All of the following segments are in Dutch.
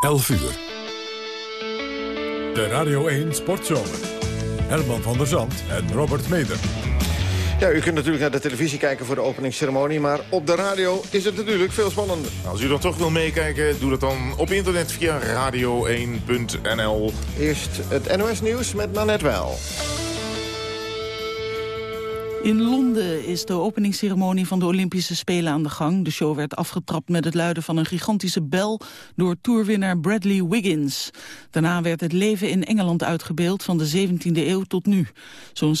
11 uur. De Radio 1 Sportzomer. Herman van der Zand en Robert Meder. Ja, u kunt natuurlijk naar de televisie kijken voor de openingsceremonie... maar op de radio is het natuurlijk veel spannender. Als u dan toch wil meekijken, doe dat dan op internet via radio1.nl. Eerst het NOS-nieuws met Nanette Wel. In Londen is de openingsceremonie van de Olympische Spelen aan de gang. De show werd afgetrapt met het luiden van een gigantische bel door toerwinnaar Bradley Wiggins. Daarna werd het leven in Engeland uitgebeeld van de 17e eeuw tot nu. Zo'n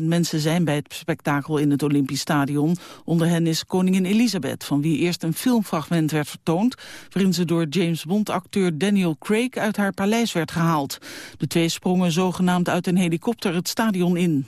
60.000 mensen zijn bij het spektakel in het Olympisch Stadion. Onder hen is koningin Elisabeth, van wie eerst een filmfragment werd vertoond... waarin ze door James Bond-acteur Daniel Craig uit haar paleis werd gehaald. De twee sprongen zogenaamd uit een helikopter het stadion in.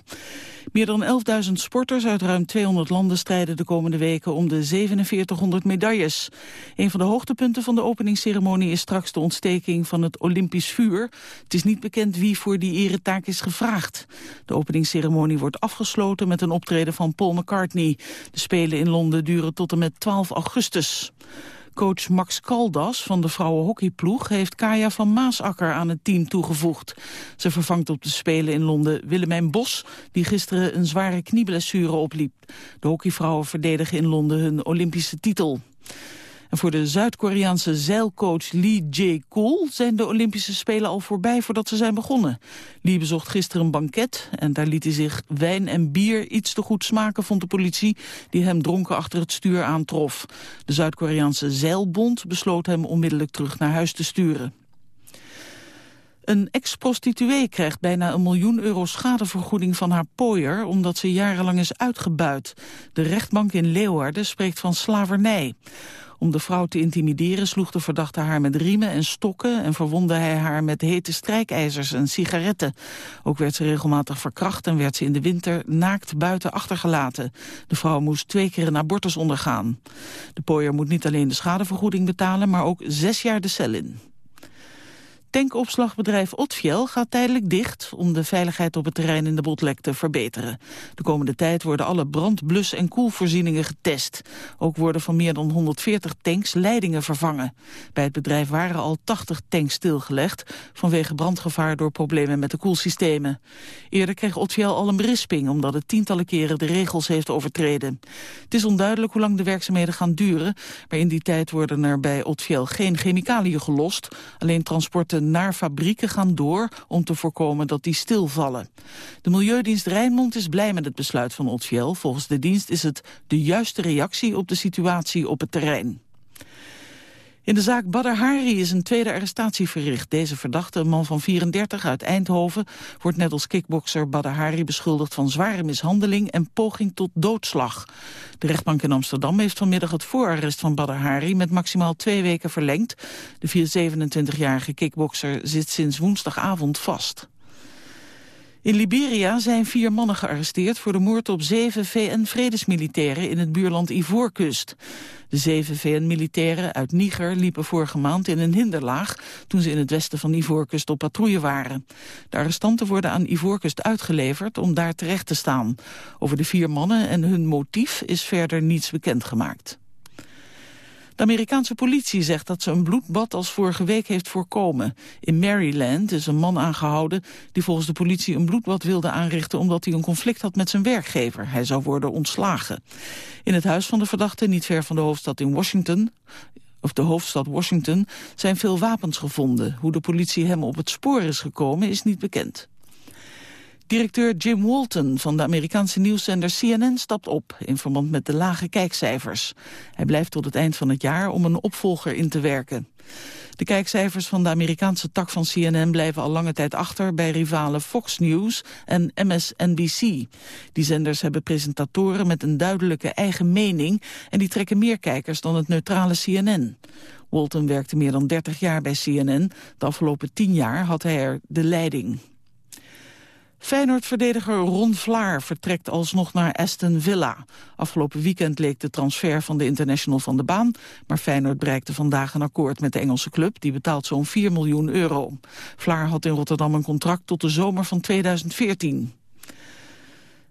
Meer dan 11.000 sporters uit ruim 200 landen strijden de komende weken om de 4700 medailles. Een van de hoogtepunten van de openingsceremonie is straks de ontsteking van het Olympisch vuur. Het is niet bekend wie voor die eretaak is gevraagd. De openingsceremonie wordt afgesloten met een optreden van Paul McCartney. De Spelen in Londen duren tot en met 12 augustus. Coach Max Caldas van de vrouwenhockeyploeg heeft Kaya van Maasakker aan het team toegevoegd. Ze vervangt op de Spelen in Londen Willemijn Bos, die gisteren een zware knieblessure opliep. De hockeyvrouwen verdedigen in Londen hun Olympische titel. Voor de Zuid-Koreaanse zeilcoach Lee Jae-kool zijn de Olympische Spelen al voorbij voordat ze zijn begonnen. Lee bezocht gisteren een banket en daar liet hij zich wijn en bier iets te goed smaken, vond de politie, die hem dronken achter het stuur aantrof. De Zuid-Koreaanse zeilbond besloot hem onmiddellijk terug naar huis te sturen. Een ex-prostituee krijgt bijna een miljoen euro schadevergoeding van haar pooier... omdat ze jarenlang is uitgebuit. De rechtbank in Leeuwarden spreekt van slavernij. Om de vrouw te intimideren sloeg de verdachte haar met riemen en stokken... en verwondde hij haar met hete strijkijzers en sigaretten. Ook werd ze regelmatig verkracht en werd ze in de winter naakt buiten achtergelaten. De vrouw moest twee keer een abortus ondergaan. De pooier moet niet alleen de schadevergoeding betalen... maar ook zes jaar de cel in. Tankopslagbedrijf Otfiel gaat tijdelijk dicht om de veiligheid op het terrein in de Botlek te verbeteren. De komende tijd worden alle brand-, blus- en koelvoorzieningen getest. Ook worden van meer dan 140 tanks leidingen vervangen. Bij het bedrijf waren al 80 tanks stilgelegd vanwege brandgevaar door problemen met de koelsystemen. Eerder kreeg Otfiel al een berisping omdat het tientallen keren de regels heeft overtreden. Het is onduidelijk hoe lang de werkzaamheden gaan duren, maar in die tijd worden er bij Otfiel geen chemicaliën gelost, alleen transporten naar fabrieken gaan door om te voorkomen dat die stilvallen. De Milieudienst Rijnmond is blij met het besluit van Otfiel. Volgens de dienst is het de juiste reactie op de situatie op het terrein. In de zaak Badr Hari is een tweede arrestatie verricht. Deze verdachte, een man van 34 uit Eindhoven... wordt net als kickbokser Badr Hari beschuldigd van zware mishandeling... en poging tot doodslag. De rechtbank in Amsterdam heeft vanmiddag het voorarrest van Badr Hari... met maximaal twee weken verlengd. De 27-jarige kickbokser zit sinds woensdagavond vast. In Liberia zijn vier mannen gearresteerd voor de moord op zeven VN-vredesmilitairen in het buurland Ivoorkust. De zeven VN-militairen uit Niger liepen vorige maand in een hinderlaag toen ze in het westen van Ivoorkust op patrouille waren. De arrestanten worden aan Ivoorkust uitgeleverd om daar terecht te staan. Over de vier mannen en hun motief is verder niets bekendgemaakt. De Amerikaanse politie zegt dat ze een bloedbad als vorige week heeft voorkomen. In Maryland is een man aangehouden die volgens de politie een bloedbad wilde aanrichten omdat hij een conflict had met zijn werkgever. Hij zou worden ontslagen. In het huis van de verdachte, niet ver van de hoofdstad in Washington, of de hoofdstad Washington, zijn veel wapens gevonden. Hoe de politie hem op het spoor is gekomen is niet bekend. Directeur Jim Walton van de Amerikaanse nieuwszender CNN stapt op in verband met de lage kijkcijfers. Hij blijft tot het eind van het jaar om een opvolger in te werken. De kijkcijfers van de Amerikaanse tak van CNN blijven al lange tijd achter bij rivalen Fox News en MSNBC. Die zenders hebben presentatoren met een duidelijke eigen mening en die trekken meer kijkers dan het neutrale CNN. Walton werkte meer dan 30 jaar bij CNN. De afgelopen 10 jaar had hij er de leiding. Feyenoord-verdediger Ron Vlaar vertrekt alsnog naar Aston Villa. Afgelopen weekend leek de transfer van de international van de baan... maar Feyenoord bereikte vandaag een akkoord met de Engelse club. Die betaalt zo'n 4 miljoen euro. Vlaar had in Rotterdam een contract tot de zomer van 2014.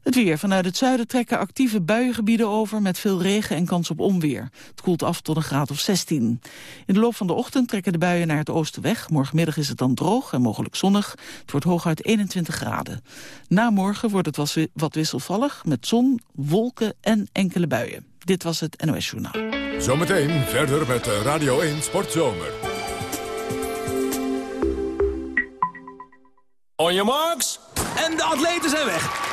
Het weer. Vanuit het zuiden trekken actieve buiengebieden over... met veel regen en kans op onweer. Het koelt af tot een graad of 16. In de loop van de ochtend trekken de buien naar het oosten weg. Morgenmiddag is het dan droog en mogelijk zonnig. Het wordt hooguit 21 graden. Na morgen wordt het wat wisselvallig... met zon, wolken en enkele buien. Dit was het NOS Journaal. Zometeen verder met Radio 1 Sportzomer. On your marks. En de atleten zijn weg.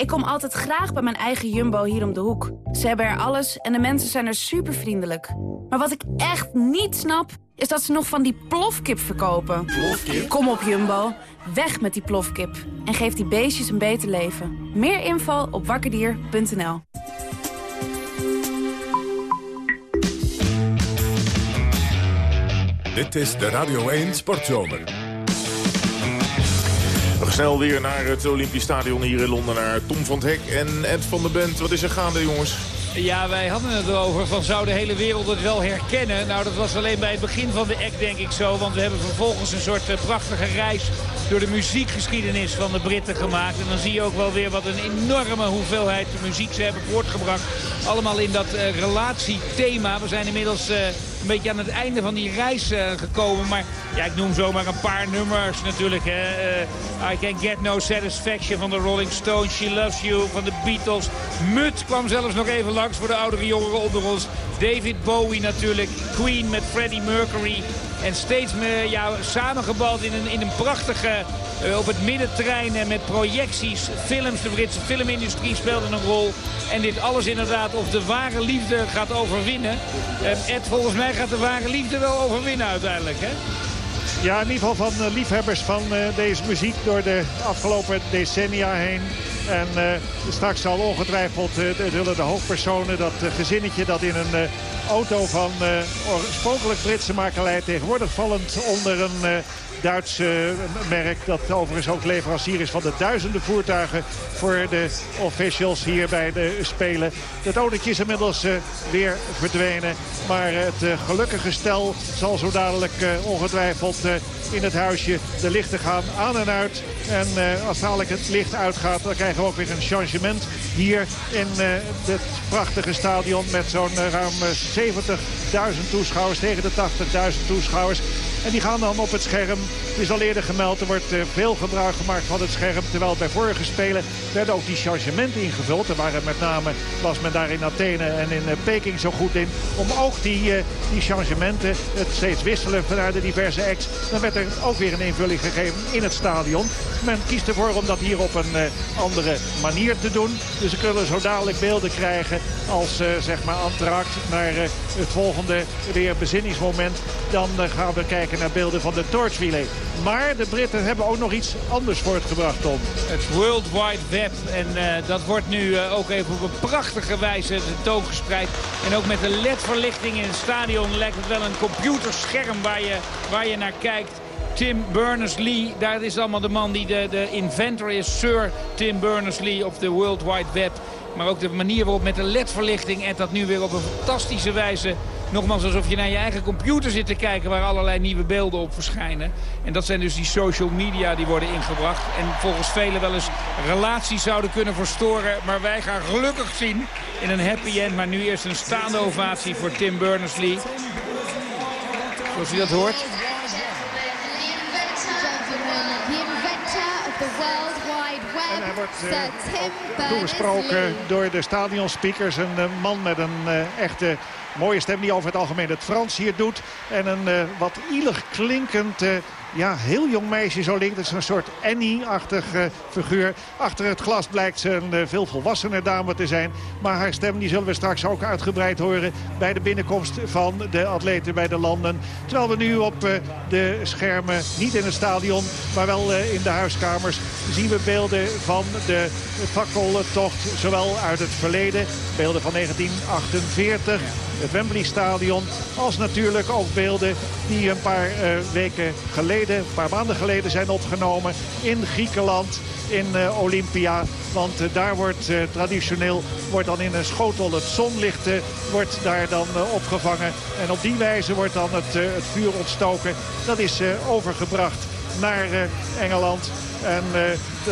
Ik kom altijd graag bij mijn eigen Jumbo hier om de hoek. Ze hebben er alles en de mensen zijn er super vriendelijk. Maar wat ik echt niet snap is dat ze nog van die plofkip verkopen. Plofkip? Kom op Jumbo, weg met die plofkip. En geef die beestjes een beter leven. Meer info op wakkerdier.nl Dit is de Radio 1 Sportzomer. Snel weer naar het Olympisch Stadion hier in Londen. Naar Tom van het Hek en Ed van der Bent. Wat is er gaande, jongens? Ja, wij hadden het erover van zou de hele wereld het wel herkennen. Nou, dat was alleen bij het begin van de act denk ik zo. Want we hebben vervolgens een soort eh, prachtige reis door de muziekgeschiedenis van de Britten gemaakt. En dan zie je ook wel weer wat een enorme hoeveelheid muziek ze hebben voortgebracht. Allemaal in dat uh, relatiethema. We zijn inmiddels... Uh, een beetje aan het einde van die reis uh, gekomen. Maar ja, ik noem zomaar een paar nummers natuurlijk. Hè. Uh, I Can Get No Satisfaction van de Rolling Stones. She Loves You van de Beatles. Mut kwam zelfs nog even langs voor de oudere jongeren onder ons. David Bowie natuurlijk. Queen met Freddie Mercury. En steeds meer ja, samengebald in een, in een prachtige, uh, op het middenterrein en met projecties, films. De Britse filmindustrie speelde een rol. En dit alles inderdaad of de ware liefde gaat overwinnen. Uh, Ed, volgens mij gaat de ware liefde wel overwinnen uiteindelijk, hè? Ja, in ieder geval van liefhebbers van deze muziek door de afgelopen decennia heen. En uh, straks zal ongetwijfeld uh, zullen de hoofdpersonen, dat uh, gezinnetje dat in een auto van oorspronkelijk Britse makelij tegenwoordig vallend onder een Duits merk. Dat overigens ook leverancier is van de duizenden voertuigen voor de officials hier bij de Spelen. Het autootje is inmiddels weer verdwenen. Maar het gelukkige stel zal zo dadelijk ongetwijfeld in het huisje de lichten gaan aan en uit. En als dadelijk het licht uitgaat, dan krijgen we ook weer een changement hier in het prachtige stadion met zo'n ruim 70.000 toeschouwers tegen de 80.000 toeschouwers. En die gaan dan op het scherm. Het is al eerder gemeld, er wordt veel gebruik gemaakt van het scherm. Terwijl bij vorige spelen werden ook die changementen ingevuld. Er waren met name, was men daar in Athene en in Peking zo goed in. Om ook die, die changementen, het steeds wisselen vanuit de diverse acts. Dan werd er ook weer een invulling gegeven in het stadion. Men kiest ervoor om dat hier op een andere manier te doen. Dus we kunnen zo dadelijk beelden krijgen als zeg maar entract naar het volgende weer bezinningsmoment. Dan gaan we kijken naar beelden van de Torch Relay. Maar de Britten hebben ook nog iets anders voortgebracht, Tom. Het World Wide Web. En dat wordt nu ook even op een prachtige wijze tentoongespreid. En ook met de LED-verlichting in het stadion lijkt het wel een computerscherm waar je, waar je naar kijkt. Tim Berners-Lee, daar is allemaal de man die de, de inventor is. Sir Tim Berners-Lee of de World Wide Web. Maar ook de manier waarop met de ledverlichting en dat nu weer op een fantastische wijze... nogmaals alsof je naar je eigen computer zit te kijken... waar allerlei nieuwe beelden op verschijnen. En dat zijn dus die social media die worden ingebracht. En volgens velen wel eens relaties zouden kunnen verstoren. Maar wij gaan gelukkig zien in een happy end. Maar nu eerst een staande ovatie voor Tim Berners-Lee. Zoals u dat hoort. En hij wordt uh, toegesproken door de stadionspeakers. Een uh, man met een uh, echte mooie stem die over het algemeen het Frans hier doet. En een wat ielig klinkend ja, heel jong meisje zo links. Het is een soort Annie-achtig figuur. Achter het glas blijkt ze een uh, veel volwassener dame te zijn. Maar haar stem die zullen we straks ook uitgebreid horen... bij de binnenkomst van de atleten bij de landen. Terwijl we nu op uh, de schermen, niet in het stadion... maar wel in de huiskamers, zien we beelden van de fakkeltocht. Zowel uit het verleden, beelden van 1948... het Wembley Stadion. Als natuurlijk ook beelden die een paar weken geleden, een paar maanden geleden zijn opgenomen in Griekenland in uh, Olympia. Want uh, daar wordt traditioneel wordt dan in een schotel het zonlicht wordt daar dan opgevangen. En op die wijze wordt dan het, vuur ontstoken. Dat is overgebracht naar Engeland. En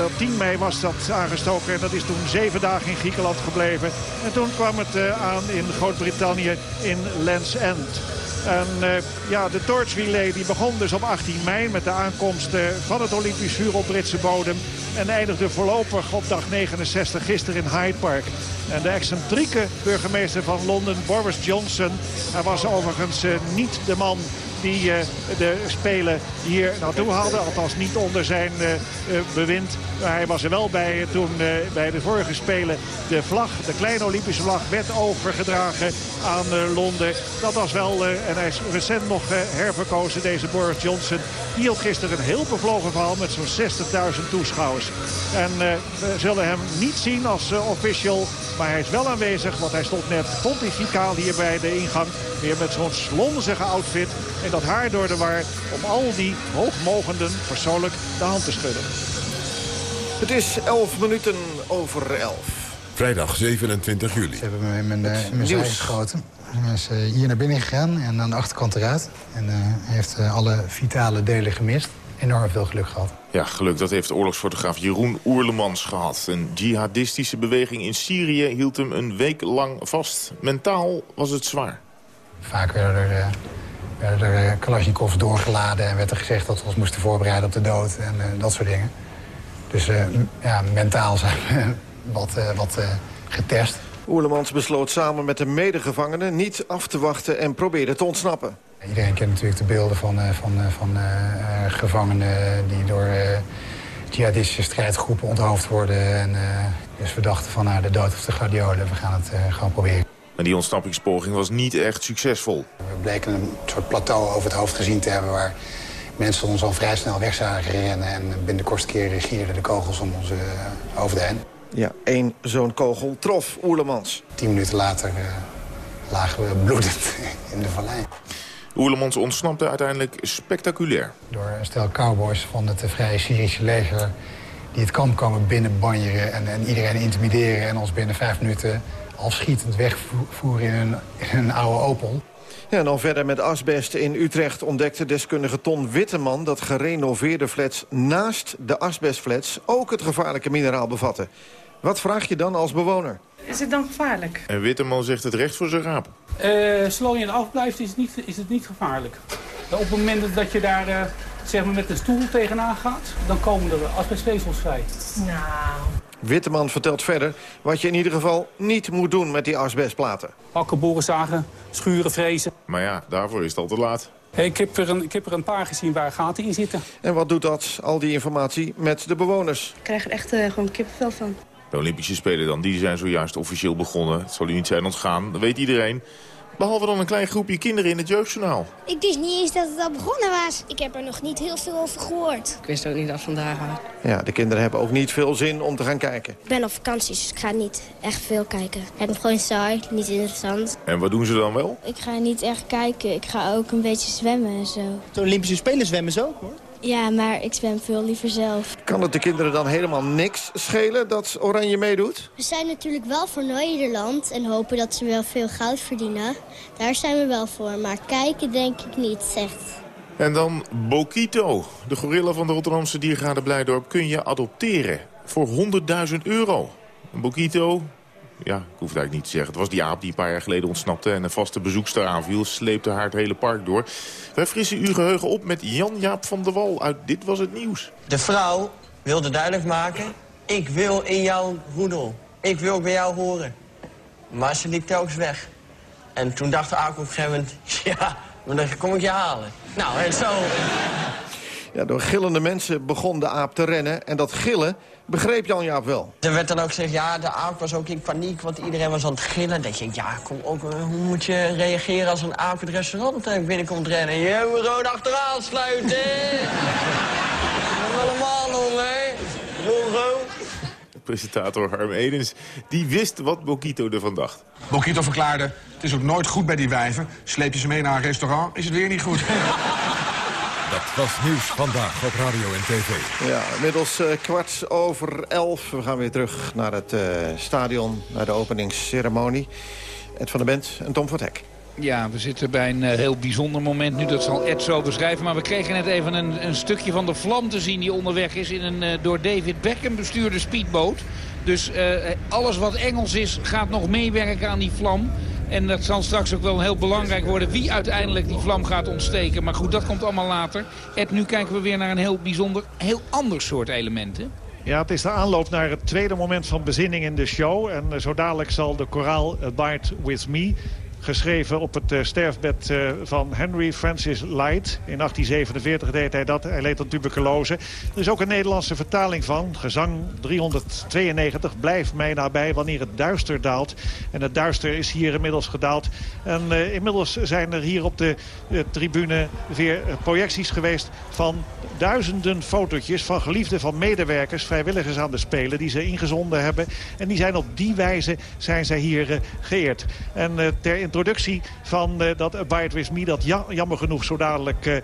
op 10 mei was dat aangestoken. En dat is toen zeven dagen in Griekenland gebleven. En toen kwam het aan in Groot-Brittannië in Land's End. En uh, ja, de Torch Relay die begon dus op 18 mei met de aankomst van het Olympisch vuur op Britse bodem. En eindigde voorlopig op dag 69 gisteren in Hyde Park. En de excentrieke burgemeester van Londen, Boris Johnson... hij was overigens niet de man die uh, de Spelen hier naartoe hadden. Althans niet onder zijn uh, bewind. Maar hij was er wel bij toen bij de vorige Spelen de vlag, de kleine Olympische vlag, werd overgedragen aan Londen. Dat was wel, en hij is recent nog herverkozen, deze Boris Johnson. Die hield gisteren een heel bevlogen verhaal met zo'n 60.000 toeschouwers. En we zullen hem niet zien als official, maar hij is wel aanwezig. Want hij stond net pontificaal hier bij de ingang. Weer met zo'n slonzige outfit. En dat haar door de war om al die hoogmogenden persoonlijk de hand te schudden. Het is 11 minuten over 11. Vrijdag 27 juli. Ze hebben me in mijn, uh, in mijn zij geschoten. Hij is uh, hier naar binnen gegaan en aan de achterkant eruit. En uh, heeft alle vitale delen gemist. Enorm veel geluk gehad. Ja, geluk. Dat heeft oorlogsfotograaf Jeroen Oerlemans gehad. Een jihadistische beweging in Syrië hield hem een week lang vast. Mentaal was het zwaar. Vaak werden er werden er eh, Kalashnikovs doorgeladen en werd er gezegd dat we ons moesten voorbereiden op de dood en uh, dat soort dingen. Dus uh, ja, mentaal zijn we wat, uh, wat getest. Oerlemans besloot samen met de medegevangenen niet af te wachten en probeerde te ontsnappen. Iedereen kent natuurlijk de beelden van, van, van gevangenen die door jihadistische strijdgroepen onthoofd worden. En, dus we dachten van nou, de dood of de gladiolen, we gaan het gewoon proberen. Maar die ontsnappingspoging was niet echt succesvol. We bleken een soort plateau over het hoofd gezien te hebben... waar mensen ons al vrij snel weg zagen rennen... en binnen de kortste keer de kogels om onze uh, hoofden heen. Ja, één zo'n kogel trof Oerlemans. Tien minuten later uh, lagen we bloedend in de vallei. Oerlemans ontsnapte uiteindelijk spectaculair. Door een stel cowboys van het Vrije Syrische leger... die het kamp komen binnenbanjeren en, en iedereen intimideren... en ons binnen vijf minuten afschietend wegvoeren in een, in een oude Opel. Ja, en dan verder met asbest. In Utrecht ontdekte deskundige Ton Witteman... dat gerenoveerde flats naast de asbestflats ook het gevaarlijke mineraal bevatten. Wat vraag je dan als bewoner? Is het dan gevaarlijk? En Witteman zegt het recht voor zijn raap. Uh, zolang je er afblijft is het niet, is het niet gevaarlijk. Op het moment dat je daar uh, zeg maar met een stoel tegenaan gaat... dan komen er asbestvezels vrij. Nou... Witteman vertelt verder wat je in ieder geval niet moet doen met die asbestplaten. Pakken, boren, zagen, schuren, vrezen. Maar ja, daarvoor is het al te laat. Ik heb, er een, ik heb er een paar gezien waar gaten in zitten. En wat doet dat, al die informatie, met de bewoners? Ik krijg er echt uh, gewoon kippenvel van. De Olympische Spelen dan, die zijn zojuist officieel begonnen. Het zal u niet zijn ontgaan, dat weet iedereen. Behalve dan een klein groepje kinderen in het jeugdjournaal. Ik wist niet eens dat het al begonnen was. Ik heb er nog niet heel veel over gehoord. Ik wist ook niet dat vandaag was. Ja, de kinderen hebben ook niet veel zin om te gaan kijken. Ik ben op vakantie, dus ik ga niet echt veel kijken. Ik heb gewoon saai, niet interessant. En wat doen ze dan wel? Ik ga niet echt kijken. Ik ga ook een beetje zwemmen en zo. De Olympische Spelen zwemmen zo, hoor. Ja, maar ik zwem veel liever zelf. Kan het de kinderen dan helemaal niks schelen dat Oranje meedoet? We zijn natuurlijk wel voor Nederland en hopen dat ze wel veel goud verdienen. Daar zijn we wel voor, maar kijken denk ik niet, zegt. En dan Bokito. De gorilla van de Rotterdamse diergaarde Blijdorp kun je adopteren voor 100.000 euro. Bokito, ja, ik hoef het eigenlijk niet te zeggen. Het was die aap die een paar jaar geleden ontsnapte... en een vaste bezoekster aanviel, sleepte haar het hele park door. Wij frissen uw geheugen op met Jan-Jaap van der Wal uit Dit Was Het Nieuws. De vrouw wilde duidelijk maken... ik wil in jouw roedel. Ik wil bij jou horen. Maar ze liep telkens weg. En toen dacht de aap op een gegeven moment... ja, maar dan kom ik je halen. Nou, en zo... Ja, door gillende mensen begon de aap te rennen. En dat gillen begreep Jan-Jaap wel. Er werd dan ook gezegd, ja, de aap was ook in paniek, want iedereen was aan het gillen. Denk je, ja, kom ook, eh, hoe moet je reageren als een aap het restaurant eh, binnenkomt rennen? Je moet gewoon achteraan sluiten. Allemaal nog, hè? presentator Harm Edens. Die wist wat Bokito ervan dacht. Bokito verklaarde, het is ook nooit goed bij die wijven. Sleep je ze mee naar een restaurant, is het weer niet goed. Dat was nieuws vandaag op radio en tv. Ja, inmiddels uh, kwart over elf. We gaan weer terug naar het uh, stadion, naar de openingsceremonie. Ed van der Bent en Tom van Hek. Ja, we zitten bij een uh, heel bijzonder moment nu. Dat zal Ed zo beschrijven. Maar we kregen net even een, een stukje van de vlam te zien die onderweg is... in een uh, door David Beckham bestuurde speedboot. Dus uh, alles wat Engels is gaat nog meewerken aan die vlam. En dat zal straks ook wel heel belangrijk worden wie uiteindelijk die vlam gaat ontsteken. Maar goed, dat komt allemaal later. Ed, nu kijken we weer naar een heel bijzonder, heel ander soort elementen. Ja, het is de aanloop naar het tweede moment van bezinning in de show. En zo dadelijk zal de koraal Abide With Me geschreven op het uh, sterfbed uh, van Henry Francis Light. In 1847 deed hij dat. Hij leed aan tuberculose. Er is ook een Nederlandse vertaling van. Gezang 392. Blijf mij nabij wanneer het duister daalt. En het duister is hier inmiddels gedaald. En uh, inmiddels zijn er hier op de tribune weer projecties geweest van duizenden fotootjes van geliefden van medewerkers, vrijwilligers aan de Spelen, die ze ingezonden hebben. En die zijn op die wijze zijn zij hier geëerd. En ter introductie van uh, dat Abide With Me, dat ja, jammer genoeg zo dadelijk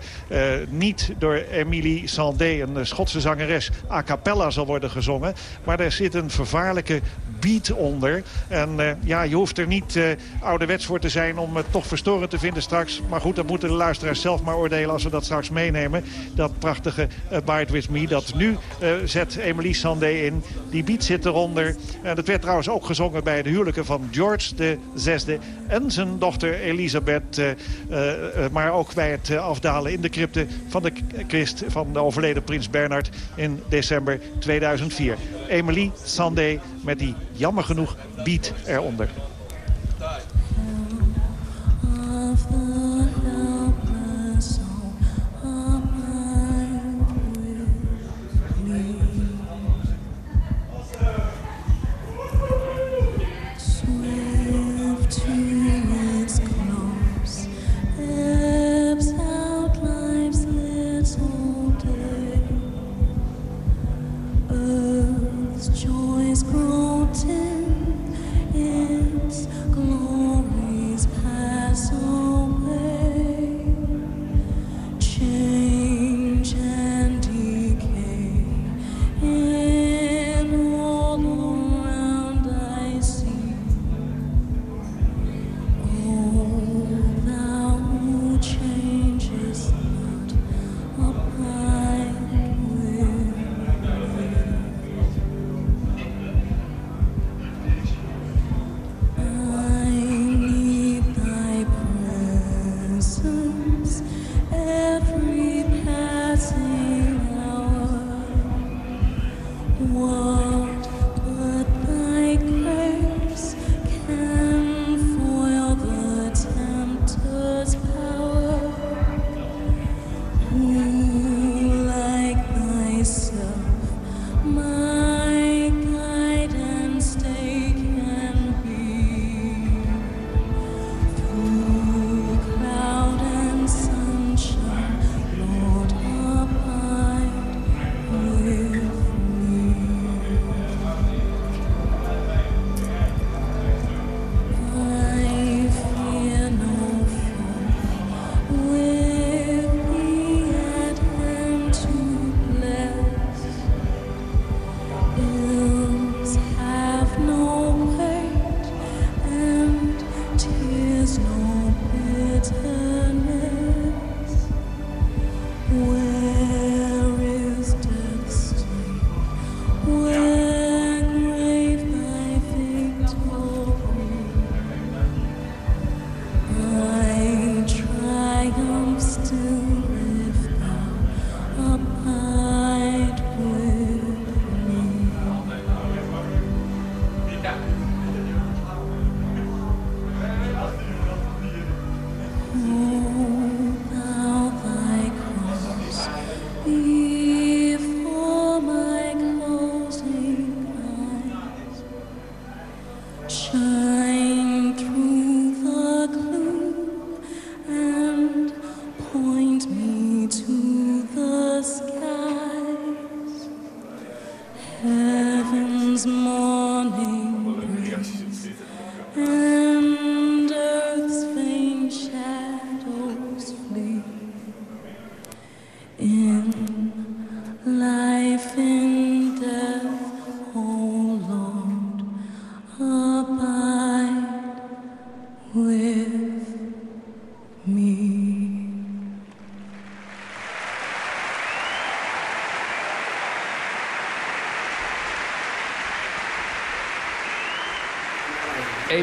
niet door Emilie Sandé, een Schotse zangeres, a cappella zal worden gezongen. Maar er zit een vervaarlijke beat onder. En ja, je hoeft er niet ouderwets voor te zijn om het toch verstorend te vinden straks. Maar goed, dat moeten de luisteraars zelf maar oordelen als we dat straks meenemen. Dat prachtige Abide With Me, dat nu zet Emily Sandé in. Die beat zit eronder. En dat werd trouwens ook gezongen bij de huwelijken van George de zesde en zijn dochter Elisabeth. Uh, uh, maar ook bij het afdalen in de crypte van de van de overleden prins Bernard in december 2004. Emily Sandé met die jammer genoeg beat eronder.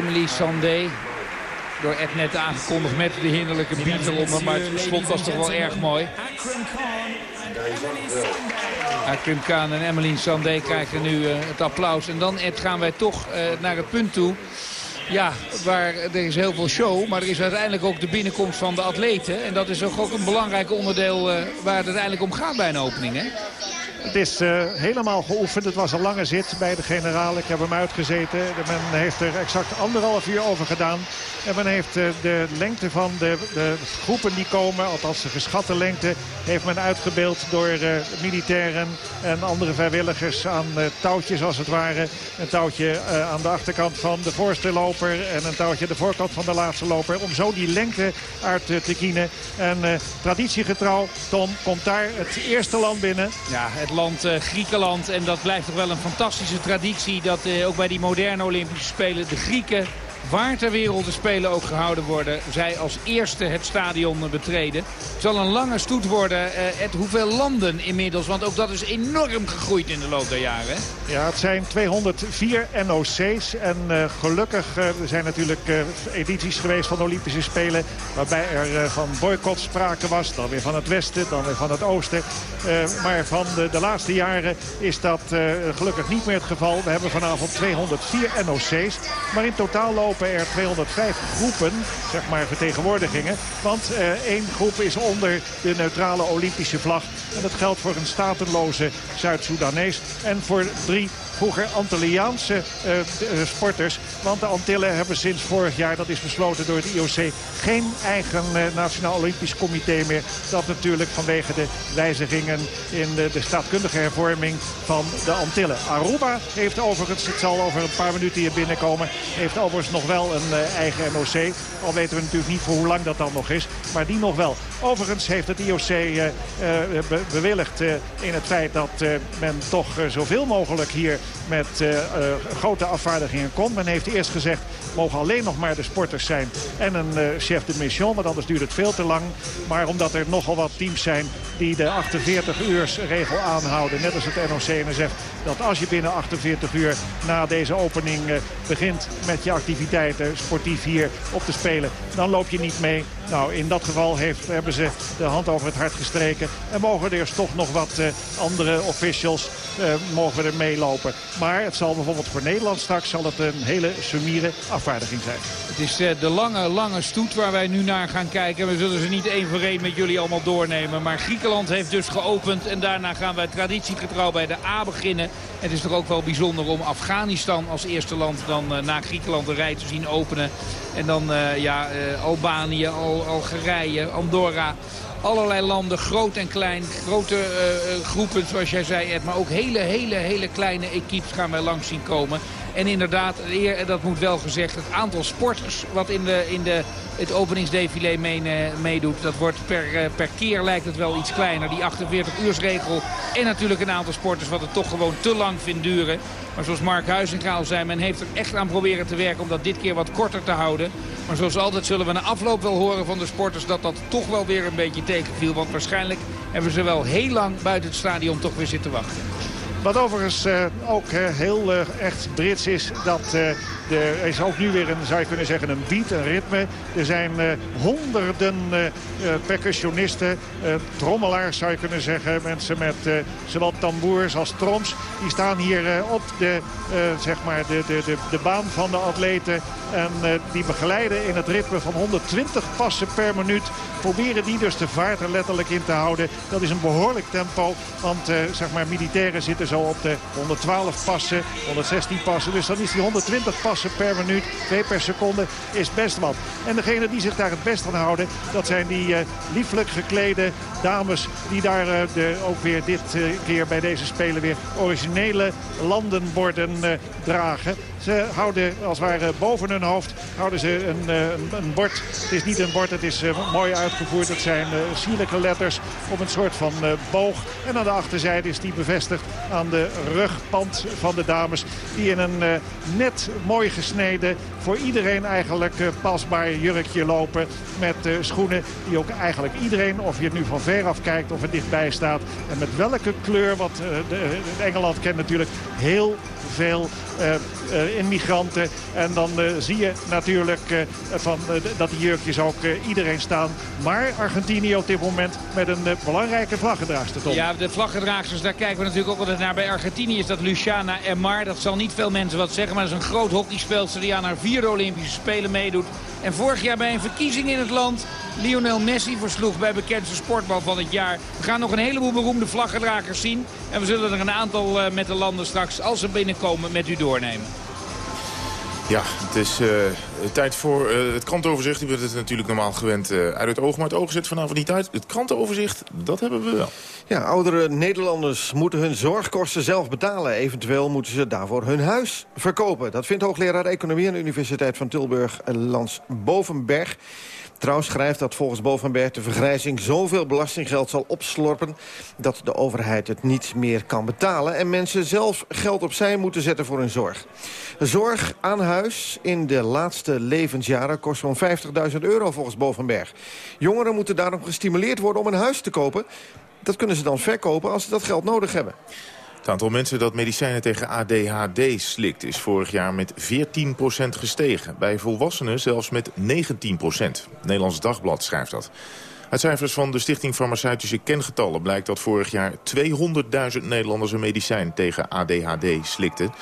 Emily Sandé. Door Ed net aangekondigd met de hinderlijke beat eronder. Maar het slot was toch wel erg mooi. Akrim Khan en Emmeline Sandé krijgen nu eh, het applaus. En dan Ed, gaan wij toch eh, naar het punt toe. Ja, waar er is heel veel show, maar er is uiteindelijk ook de binnenkomst van de atleten. En dat is ook, ook een belangrijk onderdeel eh, waar het uiteindelijk om gaat bij een opening, hè? Het is uh, helemaal geoefend. Het was een lange zit bij de generaal. Ik heb hem uitgezeten. Men heeft er exact anderhalf uur over gedaan. En men heeft uh, de lengte van de, de, groepen die komen, althans de geschatte lengte, heeft men uitgebeeld door uh, militairen en andere vrijwilligers aan touwtjes als het ware. Een touwtje aan de achterkant van de voorste loper en een touwtje aan de voorkant van de laatste loper. Om zo die lengte uit te kiezen. En traditiegetrouw, Tom, komt daar het eerste land binnen. Ja, land uh, Griekenland. En dat blijft toch wel een fantastische traditie. Dat uh, ook bij die moderne Olympische Spelen de Grieken waar ter wereld de Spelen ook gehouden worden... zij als eerste het stadion betreden. Het zal een lange stoet worden. Uh, Ed, hoeveel landen inmiddels? Want ook dat is enorm gegroeid in de loop der jaren. Ja, het zijn 204 NOC's. En uh, gelukkig, uh, zijn natuurlijk edities geweest van de Olympische Spelen... waarbij er van boycott sprake was. Dan weer van het westen, dan weer van het oosten. maar van de, de, laatste jaren is dat gelukkig niet meer het geval. We hebben vanavond 204 NOC's. Maar in totaal lopen er 205 groepen, zeg maar vertegenwoordigingen. Want uh, één groep is onder de neutrale Olympische vlag. En dat geldt voor een statenloze Zuid-Soedanees. En voor drie vroeger Antilliaanse uh, sporters. Want de Antillen hebben sinds vorig jaar, dat is besloten door het IOC... geen eigen uh, Nationaal Olympisch Comité meer. Dat natuurlijk vanwege de wijzigingen in de, de staatkundige hervorming van de Antillen. Aruba heeft overigens, het zal over een paar minuten hier binnenkomen... heeft overigens nog wel een eigen NOC. Al weten we natuurlijk niet voor hoe lang dat dan nog is. Maar die nog wel. Overigens heeft het IOC be bewilligd in het feit dat men toch zoveel mogelijk hier met uh, uh, grote afvaardigingen komt. Men heeft eerst gezegd, mogen alleen nog maar de sporters zijn en een uh, chef de mission. Want anders duurt het veel te lang. Maar omdat er nogal wat teams zijn die de 48 uurs regel aanhouden. Net als het NOC zegt dat als je binnen 48 uur na deze opening begint met je activiteiten sportief hier op te spelen. Dan loop je niet mee. Nou, in dat geval heeft, hebben ze de hand over het hart gestreken. En mogen er dus toch nog wat uh, andere officials uh, mogen er meelopen. Maar het zal bijvoorbeeld voor Nederland straks zal het een hele sumiere afvaardiging zijn. Het is uh, de lange, lange stoet waar wij nu naar gaan kijken. We zullen ze niet één voor één met jullie allemaal doornemen. Maar Griekenland heeft dus geopend. En daarna gaan wij traditiegetrouw bij de A beginnen. En het is toch ook wel bijzonder om Afghanistan als eerste land dan na Griekenland de rij te zien openen. En dan ja, Albanië, Al Algerije, Andorra. Allerlei landen, groot en klein. Grote uh, groepen, zoals jij zei Ed. Maar ook hele, hele, hele kleine equipes gaan wij langs zien komen. En inderdaad, dat moet wel gezegd, het aantal sporters wat in, de, in de, het openingsdefilé mee, meedoet, dat wordt per, per keer lijkt het wel iets kleiner. Die 48-uursregel en natuurlijk een aantal sporters wat het toch gewoon te lang vindt duren. Maar zoals Mark Huizinga al zei, men heeft er echt aan proberen te werken om dat dit keer wat korter te houden. Maar zoals altijd zullen we na afloop wel horen van de sporters dat dat toch wel weer een beetje tegenviel. Want waarschijnlijk hebben ze wel heel lang buiten het stadion toch weer zitten wachten. Wat overigens uh, ook heel uh, echt Brits is, dat er is ook nu weer een, zou je kunnen zeggen, een beat, een ritme. Er zijn honderden percussionisten, trommelaars zou je kunnen zeggen. Mensen met zowel tamboers als troms. Die staan hier op de, zeg maar de, de, de, de baan van de atleten. En die begeleiden in het ritme van 120 passen per minuut. Proberen die dus de vaart er letterlijk in te houden. Dat is een behoorlijk tempo, want zeg maar militairen zitten zo op de 112 passen, 116 passen. Dus dan is die 120 passen per minuut, 2 per seconde, is best wat. En degene die zich daar het best aan houden, dat zijn die uh, lieflijk geklede dames... die daar uh, de, ook weer dit uh, keer bij deze Spelen weer originele landenborden dragen. Ze houden als het ware boven hun hoofd houden ze een, eh, een, bord. Het is niet een bord, het is eh, mooi uitgevoerd. Het zijn eh, sierlijke letters op een soort van boog. En aan de achterzijde is die bevestigd aan de rugpand van de dames. Die in een net mooi gesneden, voor iedereen eigenlijk pasbaar jurkje lopen. Met schoenen die ook eigenlijk iedereen, of je nu van ver af kijkt of er dichtbij staat. En met welke kleur, want eh, de, de Engeland kent natuurlijk heel veel eh, eh, immigranten. En dan eh, zie je natuurlijk van, dat die jurkjes ook iedereen staan. Maar Argentinië op dit moment met een belangrijke vlaggedraagster. Tom. Ja, de vlaggedraagsters, daar kijken we natuurlijk ook altijd naar. Bij Argentinië is dat Luciana Emar. Dat zal niet veel mensen wat zeggen, maar dat is een groot hockeyspeelster die aan haar vierde Olympische Spelen meedoet. En vorig jaar bij een verkiezing in het land Lionel Messi versloeg bij bekendste sportbal van het jaar. We gaan nog een heleboel beroemde vlaggedragers zien. En we zullen er een aantal met de landen straks, als ze binnenkomen, met u doornemen. Ja, het is eh, tijd voor eh, het krantenoverzicht. U bent het natuurlijk normaal gewend eh, uit het oog, maar het oog zit vanavond niet uit. Het krantenoverzicht, dat hebben we wel. Ja, oudere Nederlanders moeten hun zorgkosten zelf betalen. Eventueel moeten ze daarvoor hun huis verkopen. Dat vindt hoogleraar Economie aan de Universiteit van Tilburg, Lans Bovenberg. Trouwens schrijft dat volgens Bovenberg de vergrijzing zoveel belastinggeld zal opslorpen... dat de overheid het niet meer kan betalen... en mensen zelf geld opzij moeten zetten voor hun zorg. Zorg aan huis in de laatste levensjaren kost zo'n 50.000 euro volgens Bovenberg. Jongeren moeten daarom gestimuleerd worden om een huis te kopen. Dat kunnen ze dan verkopen als ze dat geld nodig hebben. Het aantal mensen dat medicijnen tegen ADHD slikt is vorig jaar met 14% gestegen. Bij volwassenen zelfs met 19% Nederlands Dagblad schrijft dat. Uit cijfers van de Stichting Farmaceutische Kengetallen blijkt dat vorig jaar 200.000 Nederlanders een medicijn tegen ADHD slikten.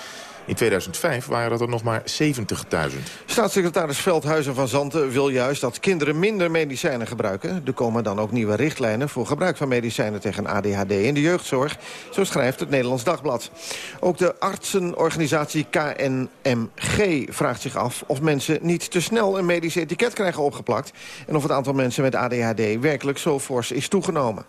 In 2005 waren dat er nog maar 70.000. Staatssecretaris Veldhuizen van Zanten wil juist dat kinderen minder medicijnen gebruiken. Er komen dan ook nieuwe richtlijnen voor gebruik van medicijnen tegen ADHD in de jeugdzorg. Zo schrijft het Nederlands Dagblad. Ook de artsenorganisatie KNMG vraagt zich af of mensen niet te snel een medisch etiket krijgen opgeplakt. En of het aantal mensen met ADHD werkelijk zo fors is toegenomen.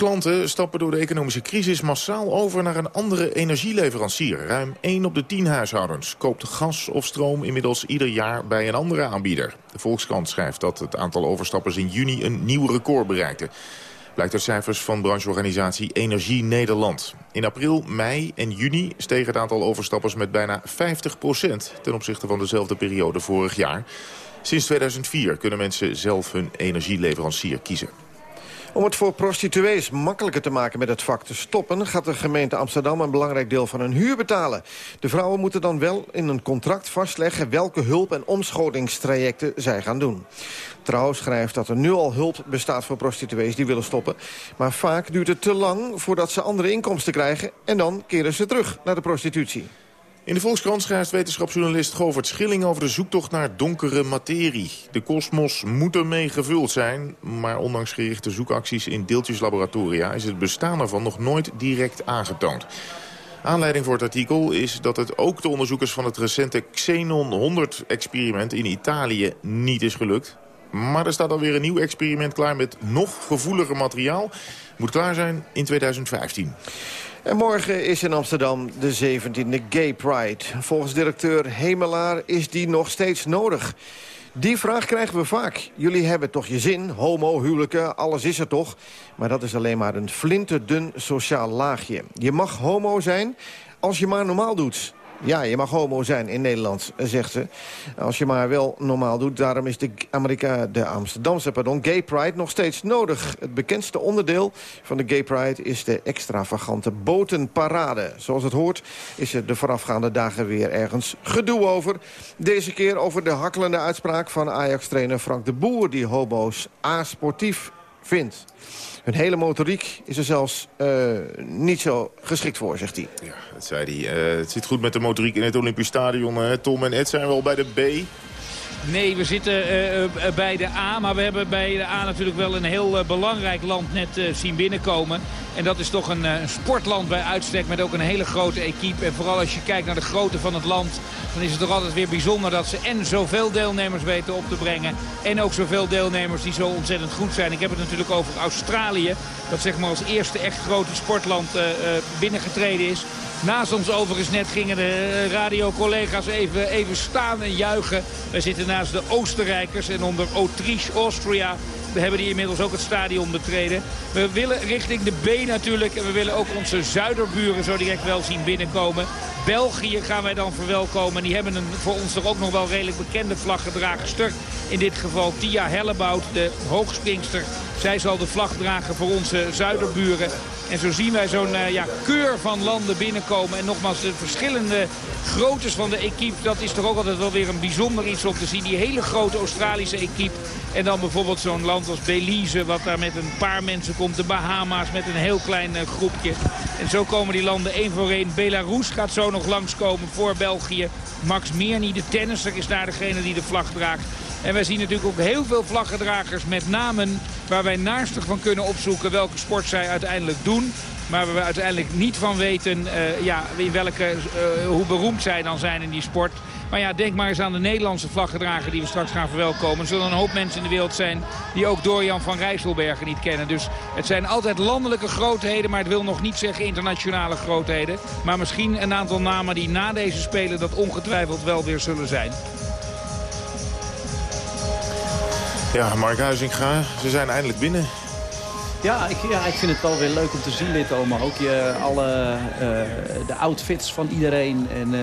Klanten stappen door de economische crisis massaal over naar een andere energieleverancier. Ruim 1 op de 10 huishoudens koopt gas of stroom inmiddels ieder jaar bij een andere aanbieder. De Volkskrant schrijft dat het aantal overstappers in juni een nieuw record bereikte. Blijkt uit cijfers van brancheorganisatie Energie Nederland. In april, mei en juni steeg het aantal overstappers met bijna 50% ten opzichte van dezelfde periode vorig jaar. Sinds 2004 kunnen mensen zelf hun energieleverancier kiezen. Om het voor prostituees makkelijker te maken met het vak te stoppen... gaat de gemeente Amsterdam een belangrijk deel van hun huur betalen. De vrouwen moeten dan wel in een contract vastleggen... welke hulp- en omscholingstrajecten zij gaan doen. Trouw schrijft dat er nu al hulp bestaat voor prostituees die willen stoppen. Maar vaak duurt het te lang voordat ze andere inkomsten krijgen... en dan keren ze terug naar de prostitutie. In de Volkskrant schrijft wetenschapsjournalist Govert Schilling over de zoektocht naar donkere materie. De kosmos moet ermee gevuld zijn, maar ondanks gerichte zoekacties in deeltjeslaboratoria is het bestaan ervan nog nooit direct aangetoond. Aanleiding voor het artikel is dat het ook de onderzoekers van het recente Xenon 100-experiment in Italië niet is gelukt. Maar er staat alweer een nieuw experiment klaar met nog gevoeliger materiaal. Moet klaar zijn in 2015. En morgen is in Amsterdam de 17e Gay Pride. Volgens directeur Hemelaar is die nog steeds nodig. Die vraag krijgen we vaak. Jullie hebben toch je zin, homo, huwelijken, alles is er toch. Maar dat is alleen maar een flinterdun sociaal laagje. Je mag homo zijn als je maar normaal doet. Ja, je mag homo zijn in Nederland, zegt ze. Als je maar wel normaal doet. Daarom is de, Amerika, de Amsterdamse pardon, Gay Pride nog steeds nodig. Het bekendste onderdeel van de Gay Pride is de extravagante botenparade. Zoals het hoort is er de voorafgaande dagen weer ergens gedoe over. Deze keer over de hakkelende uitspraak van Ajax-trainer Frank de Boer... die homo's asportief vindt. Hun hele motoriek is er zelfs uh, niet zo geschikt voor, zegt hij. Ja, dat zei hij. Uh, het zit goed met de motoriek in het Olympisch Stadion. Tom en Ed zijn wel bij de B. Nee, we zitten uh, bij de A. Maar we hebben bij de A natuurlijk wel een heel belangrijk land net zien binnenkomen. En dat is toch een, een, sportland bij uitstek met ook een hele grote equipe. En vooral als je kijkt naar de grootte van het land... dan is het toch altijd weer bijzonder dat ze en zoveel deelnemers weten op te brengen... en ook zoveel deelnemers die zo ontzettend goed zijn. Ik heb het natuurlijk over Australië. Dat zeg maar als eerste echt grote sportland binnengetreden is. Naast ons overigens net gingen de radiocollega's even, even staan en juichen. We zitten naast de Oostenrijkers en onder Autriche, Austria we hebben die inmiddels ook het stadion betreden. We willen richting de B natuurlijk. En we willen ook onze zuiderburen zo direct wel zien binnenkomen. België gaan wij dan verwelkomen. Die hebben een voor ons toch ook nog wel redelijk bekende vlaggedragerster. In dit geval Tia Hellebout, de hoogspringster. Zij zal de vlag dragen voor onze zuiderburen. En zo zien wij zo'n uh, ja, keur van landen binnenkomen. En nogmaals, de verschillende groottes van de equipe. Dat is toch ook altijd wel weer een bijzonder iets om te zien. Die hele grote Australische equipe. En dan bijvoorbeeld zo'n land als Belize. Wat daar met een paar mensen komt. De Bahama's met een heel klein uh, groepje. En zo komen die landen één voor één. Belarus gaat zo nog langskomen voor België. Max Meerny, de tennisser, is daar degene die de vlag draagt. En wij zien natuurlijk ook heel veel vlaggedragers met namen waar wij naarstig van kunnen opzoeken welke sport zij uiteindelijk doen. Maar waar we uiteindelijk niet van weten uh, ja, in welke, uh, hoe beroemd zij dan zijn in die sport. Maar ja, denk maar eens aan de Nederlandse vlaggedrager die we straks gaan verwelkomen. Er zullen een hoop mensen in de wereld zijn die ook Dorian van Rijsselbergen niet kennen. Dus het zijn altijd landelijke grootheden, maar het wil nog niet zeggen internationale grootheden. Maar misschien een aantal namen die na deze Spelen dat ongetwijfeld wel weer zullen zijn. Ja, Mark Huizinga, ze zijn eindelijk binnen. Ja ik, ja, ik vind het wel weer leuk om te zien dit allemaal. Ook je, alle, uh, de outfits van iedereen en... Uh,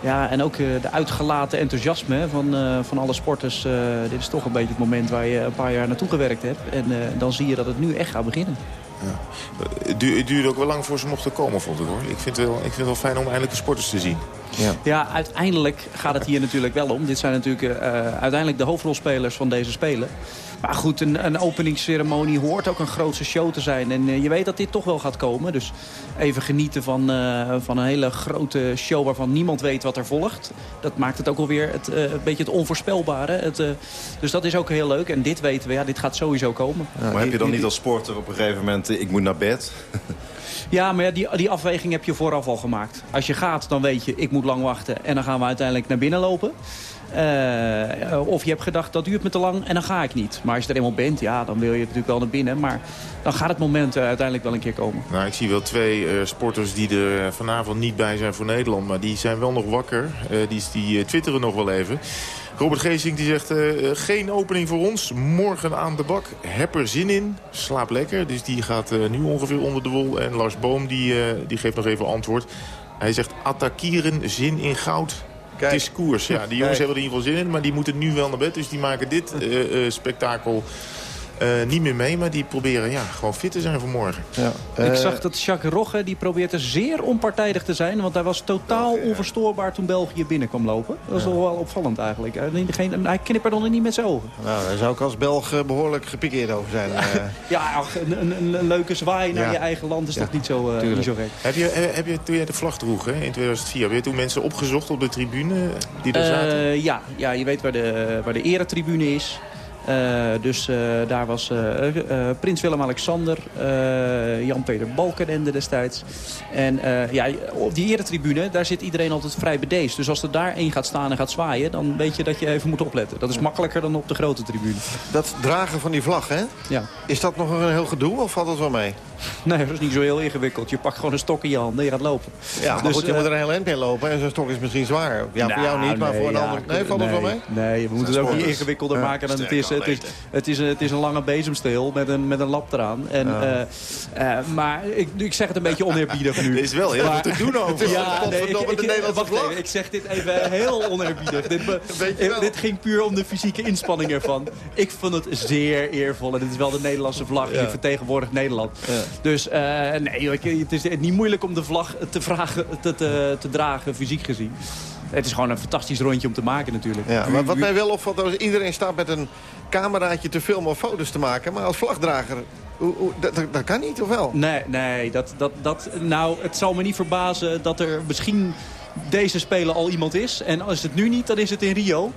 ja, en ook uh, de uitgelaten enthousiasme van, van alle sporters. Dit is toch een beetje het moment waar je een paar jaar naartoe gewerkt hebt. En dan zie je dat het nu echt gaat beginnen. Ja. Het duurde ook wel lang voor ze mochten komen, vond ik hoor. Ik vind het wel, ik vind het wel fijn om eindelijk de sporters te zien. Ja. ja, uiteindelijk gaat het hier natuurlijk wel om. Dit zijn natuurlijk uiteindelijk de hoofdrolspelers van deze Spelen. Maar goed, een, een openingsceremonie hoort ook een grootse show te zijn. En uh, je weet dat dit toch wel gaat komen. Dus even genieten van, uh, van een hele grote show waarvan niemand weet wat er volgt. Dat maakt het ook alweer het, uh, een beetje het onvoorspelbare. Het, dus dat is ook heel leuk. En dit weten we, ja, dit gaat sowieso komen. Ja, maar heb je dan niet als sporter op een gegeven moment, ik moet naar bed? Ja, maar die, die afweging heb je vooraf al gemaakt. Als je gaat, dan weet je, ik moet lang wachten. En dan gaan we uiteindelijk naar binnen lopen. Uh, of je hebt gedacht, dat duurt me te lang en dan ga ik niet. Maar als je er eenmaal bent, ja, dan wil je natuurlijk wel naar binnen. Maar dan gaat het moment uh, uiteindelijk wel een keer komen. Nou, ik zie wel twee uh, sporters die er vanavond niet bij zijn voor Nederland. Maar die zijn wel nog wakker. die, die twitteren nog wel even. Robert Geesink die zegt, geen opening voor ons. Morgen aan de bak. Heb er zin in. Slaap lekker. Dus die gaat nu ongeveer onder de wol. En Lars Boom die, die geeft nog even antwoord. Hij zegt, attackeren, zin in goud. Kijk. Het is koers, ja. Die jongens hebben er in ieder geval zin in, maar die moeten nu wel naar bed. Dus die maken dit spektakel uh, niet meer mee, maar die proberen ja, gewoon fit te zijn voor morgen. Ja. Ik zag dat Jacques Rogge, die probeert zeer onpartijdig te zijn. Want hij was totaal onverstoorbaar toen België binnen kwam lopen. Dat is ja. wel opvallend eigenlijk. Geen, hij knipperde er niet met zijn ogen. Nou, daar zou ik als Belg behoorlijk gepikeerd over zijn. ja, ach, een, een, een, leuke zwaai naar je eigen land is toch niet zo, uh, niet zo gek. Heb je, heb je, toen jij de vlag droeg hè, in 2004, heb je toen mensen opgezocht op de tribune die er zaten? ja, ja, je weet waar de, waar de eretribune is. Uh, dus uh, daar was uh, Prins Willem-Alexander, Jan-Peter Balkenende destijds. En ja, op die eretribune, daar zit iedereen altijd vrij bedeesd. Dus als er daar één gaat staan en gaat zwaaien, dan weet je dat je even moet opletten. Dat is makkelijker dan op de grote tribune. Dat dragen van die vlag, hè? Ja. Is dat nog een heel gedoe of valt dat wel mee? Nee, dat is niet zo heel ingewikkeld. Je pakt gewoon een stok in je hand en je gaat lopen. Ja, maar dus, goed, je moet er een heel eind mee lopen en zo'n stok is misschien zwaar. Ja, nou, voor jou niet, maar nee, voor een ander... Nee, valt nee, dat wel mee? Nee, we moeten het ook niet ingewikkelder maken dan het is. Het is, het, is, het is een lange bezemsteel met een, met een lap eraan. En, uh, uh, maar ik, ik zeg het een beetje oneerbiedig nu. Er is wel heel veel te doen over. Ja, nee, ik, ik, ik, wacht even, ik zeg dit even heel oneerbiedig. dit, dit ging puur om de fysieke inspanning ervan. Ik vond het zeer eervol. En dit is wel de Nederlandse vlag. Die vertegenwoordigt Nederland. Dus nee, het is niet moeilijk om de vlag te, vragen, te, te, te dragen, fysiek gezien. Het is gewoon een fantastisch rondje om te maken natuurlijk. Ja, maar wat mij wel opvalt, is iedereen staat met een cameraatje te filmen of foto's te maken. Maar als vlagdrager, dat, dat, kan niet, of wel? Nee, nee dat, dat, dat, nou, het zal me niet verbazen dat er misschien deze speler al iemand is. En als het nu niet, dan is het in Rio.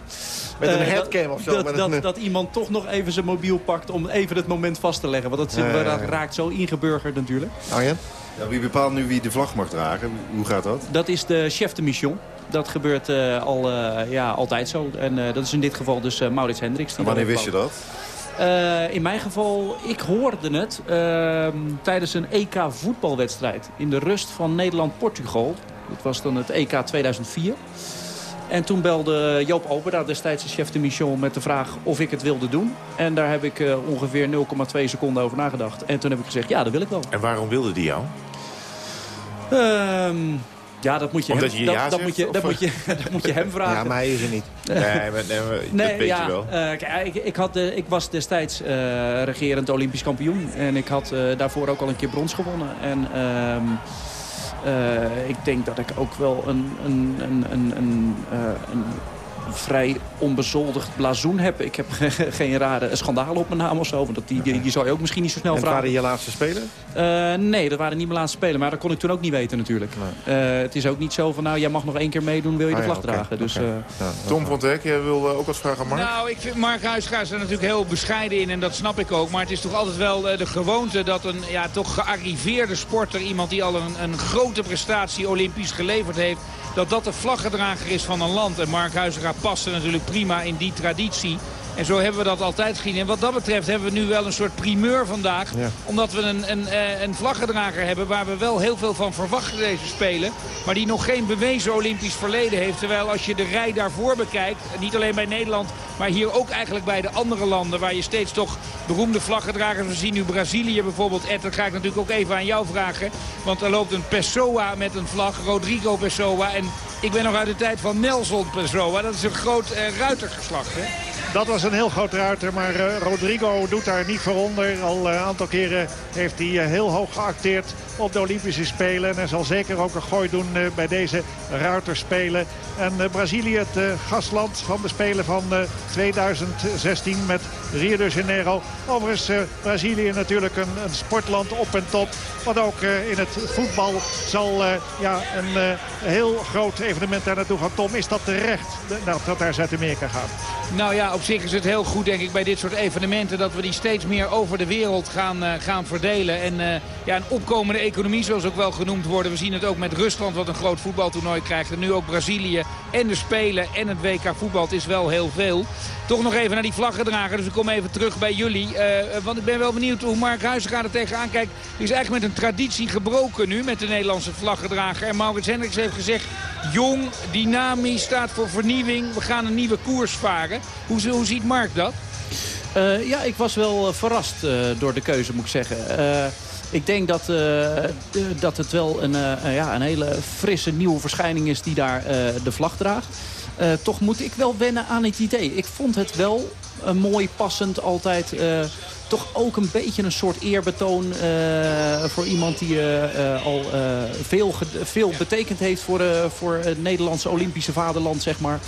Met een headcam uh, of zo. Dat, dat, een... dat, iemand toch nog even zijn mobiel pakt om even het moment vast te leggen. Want dat, raakt zo ingeburgerd natuurlijk. Arjen? Ja, wie bepaalt nu wie de vlag mag dragen? Hoe gaat dat? Dat is de chef de mission. Dat gebeurt uh, al, uh, ja, altijd zo. En uh, dat is in dit geval dus Maurits Hendricks. En wanneer wist je dat? Eh, in mijn geval, ik hoorde het ehm, tijdens een EK voetbalwedstrijd. In de rust van Nederland-Portugal. Dat was dan het EK 2004. En toen belde Joop Opera, destijds de chef de mission, met de vraag of ik het wilde doen. En daar heb ik eh, ongeveer 0,2 seconden over nagedacht. En toen heb ik gezegd, ja, dat wil ik wel. En waarom wilde die jou? Ehm, ja, dat moet je Omdat hem, je dat, ja dat zegt, moet je, dat moet je, dat moet je hem vragen. Ja, maar hij is er niet. Nee, maar, nee, maar dat weet ja, je wel. kijk, ik, ik, had, eh, ik was destijds eh, regerend Olympisch kampioen. En ik had eh, daarvoor ook al een keer brons gewonnen. En ehm, eh, ik denk dat ik ook wel een, een, een, een, een, eh, vrij onbezoldigd blazoen heb. Ik heb geen rare schandalen op mijn naam of zo. Want dat, die, die, die zou je ook misschien niet zo snel En vragen. waren je laatste spelen? Eh, nee, dat waren niet mijn laatste spelen. Maar dat kon ik toen ook niet weten natuurlijk. Eh, het is ook niet zo van, nou, jij mag nog één keer meedoen, wil je de Ah, ja, vlag dragen. Dus, eh, Tom van Dijk, jij wil ook wat vragen aan Mark? Nou, ik vind Mark Huisgaas er natuurlijk heel bescheiden in en dat snap ik ook. Maar het is toch altijd wel eh, de gewoonte dat een ja, toch gearriveerde sporter... iemand die al een, een grote prestatie olympisch geleverd heeft... dat dat de vlaggedrager is van een land. En Mark Huisgaas past er natuurlijk prima in die traditie. En zo hebben we dat altijd gezien. En wat dat betreft hebben we nu wel een soort primeur vandaag. Ja. Omdat we een, een, eh, een vlaggedrager hebben waar we wel heel veel van verwachten deze Spelen. Maar die nog geen bewezen Olympisch verleden heeft. Terwijl als je de rij daarvoor bekijkt, niet alleen bij Nederland... maar hier ook eigenlijk bij de andere landen... waar je steeds toch beroemde vlaggedragers... we zien nu Brazilië bijvoorbeeld. Ed, dat ga ik natuurlijk ook even aan jou vragen. Want er loopt een Pessoa met een vlag, Rodrigo Pessoa. En ik ben nog uit de tijd van Nelson Pessoa. Dat is een groot eh, ruitergeslacht, hè? Dat was een heel groot ruiter, maar eh, Rodrigo doet daar niet voor onder. Al een aantal keren heeft hij eh, heel hoog geacteerd op de Olympische Spelen. En zal zeker ook een gooi doen eh, bij deze ruiterspelen. En eh, Brazilië, het eh, gastland van de Spelen van eh, 2016 met Rio de Janeiro. Overigens Brazilië natuurlijk een, een sportland op en top. Wat ook in het voetbal zal ja, een heel groot evenement daar naartoe gaan. Tom, is dat terecht dat dat naar Zuid-Amerika gaat? Nou ja, op zich is het heel goed denk ik bij dit soort evenementen... dat we die steeds meer over de wereld gaan, gaan verdelen. En ja, een opkomende economie zoals ook wel genoemd worden. We zien het ook met Rusland wat een groot voetbaltoernooi krijgt. En nu ook Brazilië en de Spelen en het WK voetbal. Is wel heel veel. Toch nog even naar die vlaggedrager. Dus ik kom even terug bij jullie. Eh, want ik ben wel benieuwd hoe Mark Huizinga er tegenaan kijkt. Die is eigenlijk met een traditie gebroken nu met de Nederlandse vlaggedrager. En Maurits Hendricks heeft gezegd... jong, dynamisch, staat voor vernieuwing. We gaan een nieuwe koers varen. Hoe, ziet Mark dat? Eh, ja, ik was wel eh, verrast eh, door de keuze, moet ik zeggen. Ik denk dat, eh, dat het wel een, eh, eh, ja, een hele frisse nieuwe verschijning is die daar eh, de vlag draagt. Toch moet ik wel wennen aan het idee. Ik vond het wel mooi, passend, altijd... toch ook een beetje een soort eerbetoon voor iemand die al veel, veel betekend heeft voor, voor het Nederlandse Olympische vaderland, zeg maar.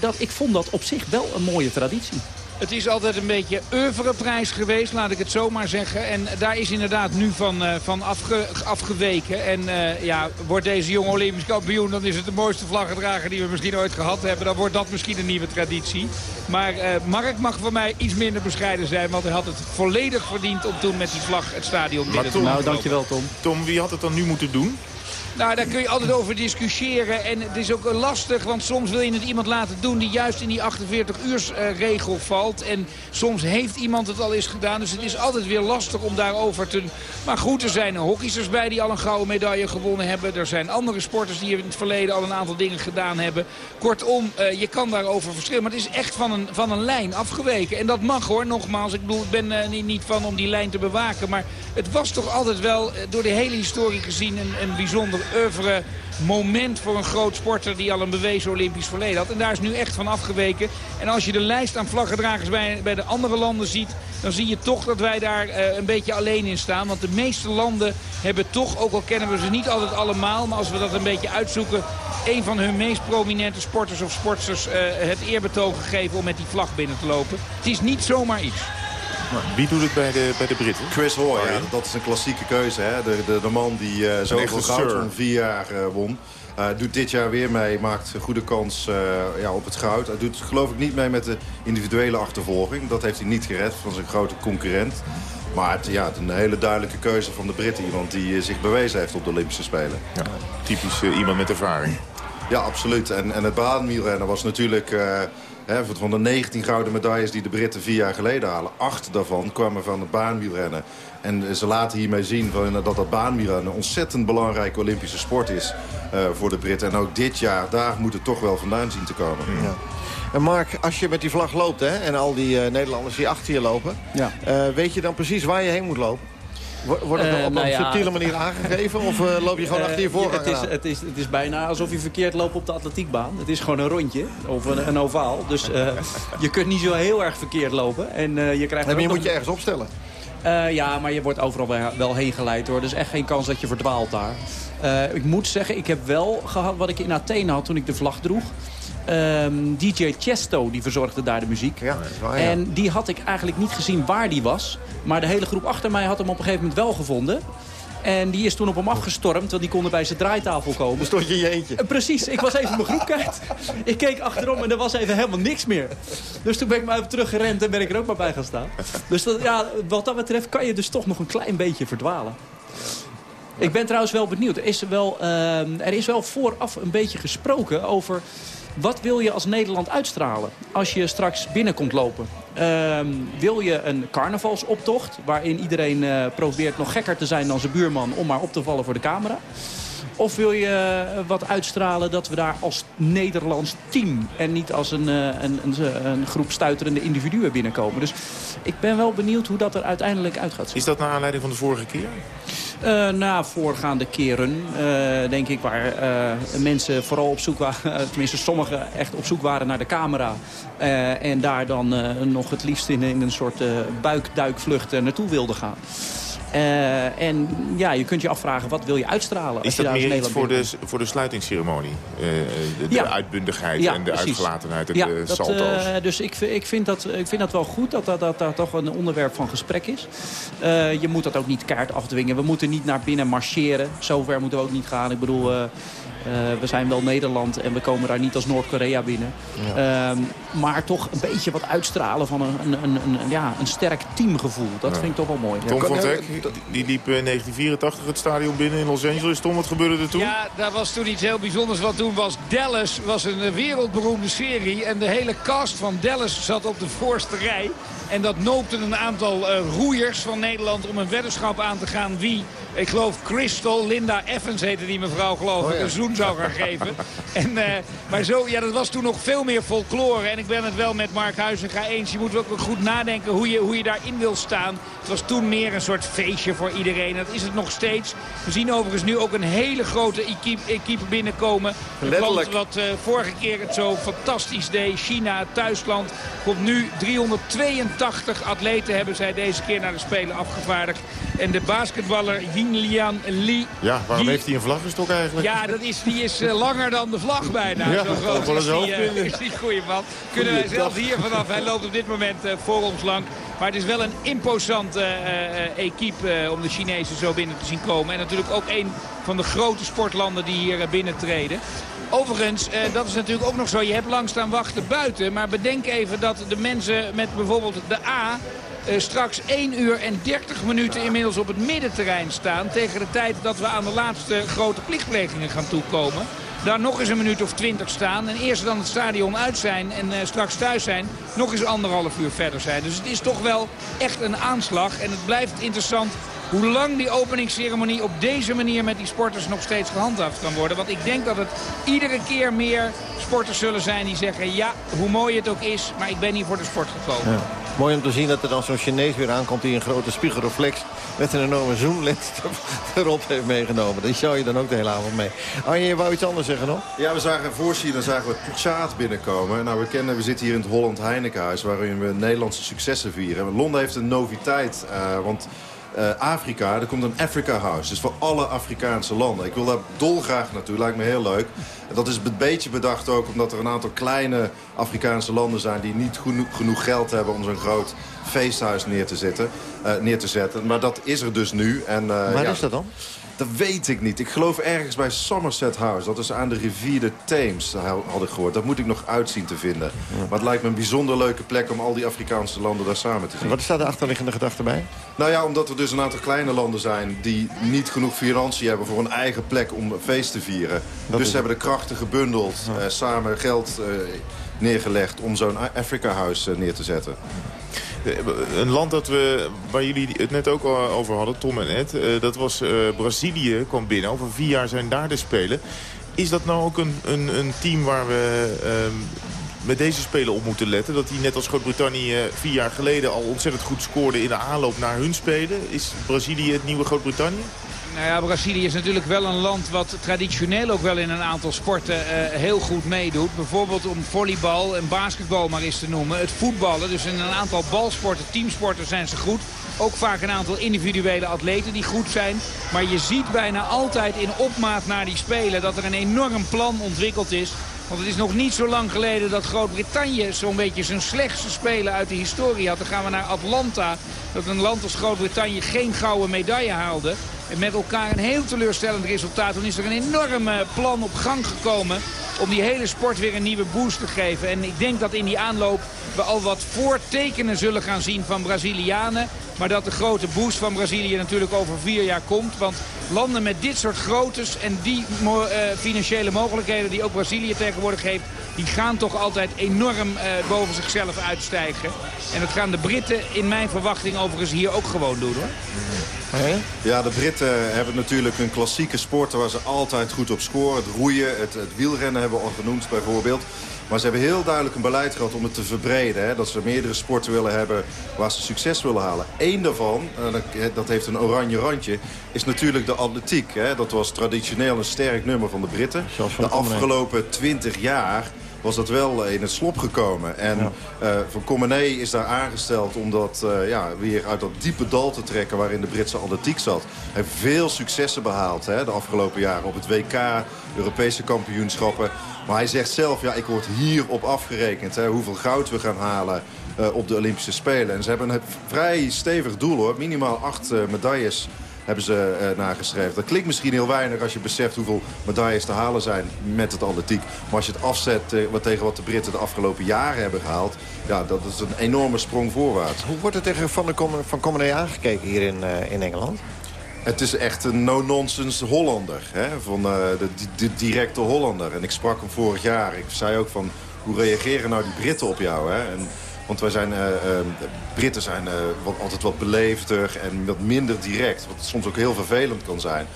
Dat, ik vond dat op zich wel een mooie traditie. Het is altijd een beetje oeuvreprijs geweest, laat ik het zo maar zeggen. En daar is inderdaad nu van, eh, van afge, afgeweken. En eh, ja, wordt deze jonge Olympisch kampioen... dan is het de mooiste vlaggedrager die we misschien ooit gehad hebben. Dan wordt dat misschien een nieuwe traditie. Maar eh, Mark mag voor mij iets minder bescheiden zijn... want hij had het volledig verdiend om toen met die vlag het stadion binnen te. Nou, dankjewel Tom. Tom, wie had het dan nu moeten doen? Nou, daar kun je altijd over discussiëren. En het is ook eh, lastig, want soms wil je het iemand laten doen... die juist in die 48-uursregel valt. En soms heeft iemand het al eens gedaan. Dus het is altijd weer lastig om daarover te... Maar goed, er zijn hockeysters bij die al een gouden medaille gewonnen hebben. Er zijn andere sporters die in het verleden al een aantal dingen gedaan hebben. Kortom, eh, je kan daarover verschillen. Maar het is echt van een, van een lijn afgeweken. En dat mag hoor, nogmaals. Ik bedoel, ik ben eh, niet, niet van om die lijn te bewaken. Maar het was toch altijd wel, eh, door de hele historie gezien... een, een bijzonder oeuvre moment voor een groot sporter die al een bewezen Olympisch verleden had. En daar is nu echt van afgeweken. En als je de lijst aan vlaggedragers bij, bij de andere landen ziet... dan zie je toch dat wij daar eh, een beetje alleen in staan. Want de meeste landen hebben toch, ook al kennen we ze niet altijd allemaal... maar als we dat een beetje uitzoeken... een van hun meest prominente sporters of sportsters eh, het eerbetoon gegeven om met die vlag binnen te lopen. Het is niet zomaar iets. Wie doet het bij de, bij de Britten? Chris Hoy, ja, dat is een klassieke keuze. Hè? De, de, de man die eh zoveel goud van vier jaar eh, won. Eh, doet dit jaar weer mee, maakt een goede kans ja, op het goud. Hij doet geloof ik niet mee met de individuele achtervolging. Dat heeft hij niet gered van zijn grote concurrent. Maar het, ja, het is een hele duidelijke keuze van de Britten. Iemand die zich bewezen heeft op de Olympische Spelen. Ja, typisch iemand met ervaring. Ja, absoluut. En, en het baanwielrennen was natuurlijk... eh, hè, van de 19 gouden medailles die de Britten vier jaar geleden halen... acht daarvan kwamen van het baanwielrennen. En ze laten hiermee zien van, dat dat baanwielrennen... een ontzettend belangrijke Olympische sport is eh, voor de Britten. En ook dit jaar, daar moet het toch wel vandaan zien te komen. Ja. En Mark, als je met die vlag loopt hè, en al die eh, Nederlanders die achter je lopen... Ja. eh, weet je dan precies waar je heen moet lopen? Wo- Wordt het Eh, op nou een ja. subtiele manier aangegeven of eh, loop je gewoon Eh, achter je voorganger het, is, het, is, het is bijna alsof je verkeerd loopt op de atletiekbaan. Het is gewoon een rondje of een, een ovaal. Dus je kunt niet zo heel erg verkeerd lopen. En, je krijgt Nee, maar je moet je ergens opstellen. Ja, maar je wordt overal wel, heen geleid hoor. Er is echt geen kans dat je verdwaalt daar. Ik moet zeggen, ik heb wel gehad wat ik in Athene had toen ik de vlag droeg. Ehm, DJ Chesto die verzorgde daar de muziek. Ja, waar, ja. En die had ik eigenlijk niet gezien waar die was. Maar de hele groep achter mij had hem op een gegeven moment wel gevonden. En die is toen op hem afgestormd, want die konden bij zijn draaitafel komen. Stond je in je eentje? Eh, Precies, ik was even mijn groep kwijt. Ik keek achterom en er was even helemaal niks meer. Dus toen ben ik maar even teruggerend en ben ik er ook maar bij gaan staan. Dus dat, ja, wat dat betreft kan je dus toch nog een klein beetje verdwalen. Ik ben trouwens wel benieuwd. Er is wel, ehm, er is wel vooraf een beetje gesproken over... wat wil je als Nederland uitstralen als je straks binnenkomt lopen? Ehm, wil je een carnavalsoptocht waarin iedereen eh, probeert nog gekker te zijn dan zijn buurman... om maar op te vallen voor de camera? Of wil je eh, wat uitstralen dat we daar als Nederlands team... en niet als een, eh, een, een, een groep stuiterende individuen binnenkomen? Dus ik ben wel benieuwd hoe dat er uiteindelijk uit gaat zien. Is dat naar aanleiding van de vorige keer? Eh, na voorgaande keren, eh, denk ik, waar eh, mensen vooral op zoek waren... tenminste sommigen echt op zoek waren naar de camera... en daar dan nog het liefst in, in een soort buikduikvlucht naartoe wilden gaan. Eh, en ja, je kunt je afvragen, wat wil je uitstralen? Is als je dat daar meer iets Nederland voor de, voor de sluitingsceremonie? Eh, de de Ja. uitbundigheid Ja, en de precies. uitgelatenheid en ja, de dat, salto's? eh, dus ik, vind- ik, vind dat, ik vind dat wel goed dat dat, dat, dat toch een onderwerp van gesprek is. Je moet dat ook niet kaart afdwingen. We moeten niet naar binnen marcheren. Zover moeten we ook niet gaan. Ik bedoel, we zijn wel Nederland en we komen daar niet als Noord-Korea binnen. Ehm, maar toch een beetje wat uitstralen van een, een, een, een- ja, een sterk teamgevoel. Dat Ja. vind ik toch wel mooi. Tom van Vek, die liep in 1984 het stadion binnen in Los Angeles. Tom, wat gebeurde er toen? Ja, daar was toen iets heel bijzonders. Want toen was Dallas was een eh, wereldberoemde serie. En de hele cast van Dallas zat op de voorste rij. En dat noopte een aantal eh, roeiers van Nederland om een weddenschap aan te gaan. Wie, ik geloof Crystal, Linda Evans heette die mevrouw geloof ik, Oh ja. een zoen zou gaan geven. En, eh, maar zo, ja, dat was toen nog veel meer folklore. En ik ben het wel met Mark Huizinga eens. Je moet ook goed nadenken hoe je, hoe je daarin wil staan. Het was toen meer een soort feestje voor iedereen. Dat is het nog steeds. We zien overigens nu ook een hele grote equipe, equipe binnenkomen. Letterlijk. land wat eh, vorige keer het zo fantastisch deed. China, het thuisland. Komt nu 382 atleten hebben zij deze keer naar de Spelen afgevaardigd. En de basketballer Yinglian Li. Ja, waarom die- heeft hij een vlaggestok eigenlijk? ja, dat is, die is eh, langer dan de vlag bijna. Ja, Zo dat groot wel is die, eh, hoofdbinden. is die goede man. Kunnen wij zelfs hier vanaf. Hij loopt op dit moment eh, voor ons lang. Maar het is wel een imposante eh, eh, equipe om de Chinezen zo binnen te zien komen. En natuurlijk ook een van de grote sportlanden die hier binnentreden. Overigens, dat is natuurlijk ook nog zo. Je hebt lang staan wachten buiten. Maar bedenk even dat de mensen met bijvoorbeeld de A... straks 1 uur en 30 minuten inmiddels op het middenterrein staan. Tegen de tijd dat we aan de laatste grote plichtplegingen gaan toekomen. Daar nog eens een minuut of 20 staan. En eerst dan het stadion uit zijn en eh, straks thuis zijn. Nog eens anderhalf uur verder zijn. Dus het is toch wel echt een aanslag. En het blijft interessant hoe lang die openingsceremonie op deze manier met die sporters nog steeds gehandhaafd kan worden. Want ik denk dat het iedere keer meer sporters zullen zijn die zeggen... ja, hoe mooi het ook is, maar ik ben hier voor de sport gekomen. Mooi om te zien dat er dan zo'n Chinees weer aankomt... die een grote spiegelreflex met een enorme zoomlens erop heeft meegenomen. Die zou je dan ook de hele avond mee. Arjen, je wou iets anders zeggen nog? Ja, we zagen voor China zagen we Puchaat binnenkomen. Nou, we kennen, we zitten hier in het Holland Heinekenhuis... waarin we Nederlandse successen vieren. Londen heeft een noviteit, eh, want... eh, Afrika, er komt een Africa House. Dus voor alle Afrikaanse landen. Ik wil daar dolgraag naartoe, lijkt me heel leuk. En dat is een beetje bedacht ook omdat er een aantal kleine Afrikaanse landen zijn... die niet genoeg, genoeg geld hebben om zo'n groot feesthuis neer te, zetten, eh, neer te zetten. Maar dat is er dus nu. En, eh, Waar ja, is dat dan? Dat weet ik niet. Ik geloof ergens bij Somerset House. Dat is aan de rivier de Theems, had ik gehoord. Dat moet ik nog uitzien te vinden. Maar het lijkt me een bijzonder leuke plek om al die Afrikaanse landen daar samen te zien. Wat is daar de achterliggende gedachte bij? Nou ja, omdat er dus een aantal kleine landen zijn... die niet genoeg financiën hebben voor een eigen plek om een feest te vieren. dus ze hebben de krachten gebundeld, eh, samen geld eh, neergelegd... om zo'n Africa House eh, neer te zetten. Een land dat we, waar jullie het net ook al over hadden, Tom en Ed... eh, dat was eh, Brazilië, kwam binnen. Over vier jaar zijn daar de Spelen. Is dat nou ook een, een, een team waar we ehm, met deze Spelen op moeten letten? Dat die net als Groot-Brittannië eh, vier jaar geleden al ontzettend goed scoorde... in de aanloop naar hun Spelen? Is Brazilië het nieuwe Groot-Brittannië? Nou ja, Brazilië is natuurlijk wel een land wat traditioneel ook wel in een aantal sporten eh, heel goed meedoet. Bijvoorbeeld om volleybal en basketbal maar eens te noemen. Het voetballen, dus in een aantal balsporten, teamsporten zijn ze goed. Ook vaak een aantal individuele atleten die goed zijn. Maar je ziet bijna altijd in opmaat naar die Spelen dat er een enorm plan ontwikkeld is. Want het is nog niet zo lang geleden dat Groot-Brittannië zo'n beetje zijn slechtste spelen uit de historie had. Dan gaan we naar Atlanta. Dat een land als Groot-Brittannië geen gouden medaille haalde. Met elkaar een heel teleurstellend resultaat. Toen is er een enorm eh, plan op gang gekomen om die hele sport weer een nieuwe boost te geven. En ik denk dat in die aanloop we al wat voortekenen zullen gaan zien van Brazilianen. Maar dat de grote boost van Brazilië natuurlijk over vier jaar komt. Want landen met dit soort groottes en die uh, financiële mogelijkheden die ook Brazilië tegenwoordig heeft... die gaan toch altijd enorm uh, boven zichzelf uitstijgen. En dat gaan de Britten in mijn verwachting overigens hier ook gewoon doen hoor. Ja, de Britten hebben natuurlijk een klassieke sport waar ze altijd goed op scoren. Het roeien, het, het wielrennen hebben we al genoemd bijvoorbeeld. Maar ze hebben heel duidelijk een beleid gehad om het te verbreden. Hè? Dat ze meerdere sporten willen hebben waar ze succes willen halen. Eén daarvan, dat heeft een oranje randje, is natuurlijk de atletiek. Hè? Dat was traditioneel een sterk nummer van de Britten. De afgelopen twintig jaar was dat wel in het slop gekomen. En ja. uh, Van Comenay is daar aangesteld om dat uh, ja, weer uit dat diepe dal te trekken... waarin de Britse atletiek zat. Hij heeft veel successen behaald hè, de afgelopen jaren op het WK, Europese kampioenschappen. Maar hij zegt zelf, ja, ik word hierop afgerekend. Hè, hoeveel goud we gaan halen uh, op de Olympische Spelen. En ze hebben een vrij stevig doel, hoor. Minimaal acht medailles hebben ze uh, nageschreven. Dat klinkt misschien heel weinig als je beseft hoeveel medailles te halen zijn met het atletiek. Maar als je het afzet uh, wat tegen wat de Britten de afgelopen jaren hebben gehaald... ja, dat is een enorme sprong voorwaarts. Hoe wordt er tegen Van, de Com van aangekeken hier in, uh, in Engeland? Het is echt een no-nonsense Hollander. Hè? Van, de, de, directe Hollander. En ik sprak hem vorig jaar. Ik zei ook van, hoe reageren nou die Britten op jou? Hè? En want wij zijn, uh, uh, Britten zijn wat, altijd wat beleefder en wat minder direct. Wat soms ook heel vervelend kan zijn.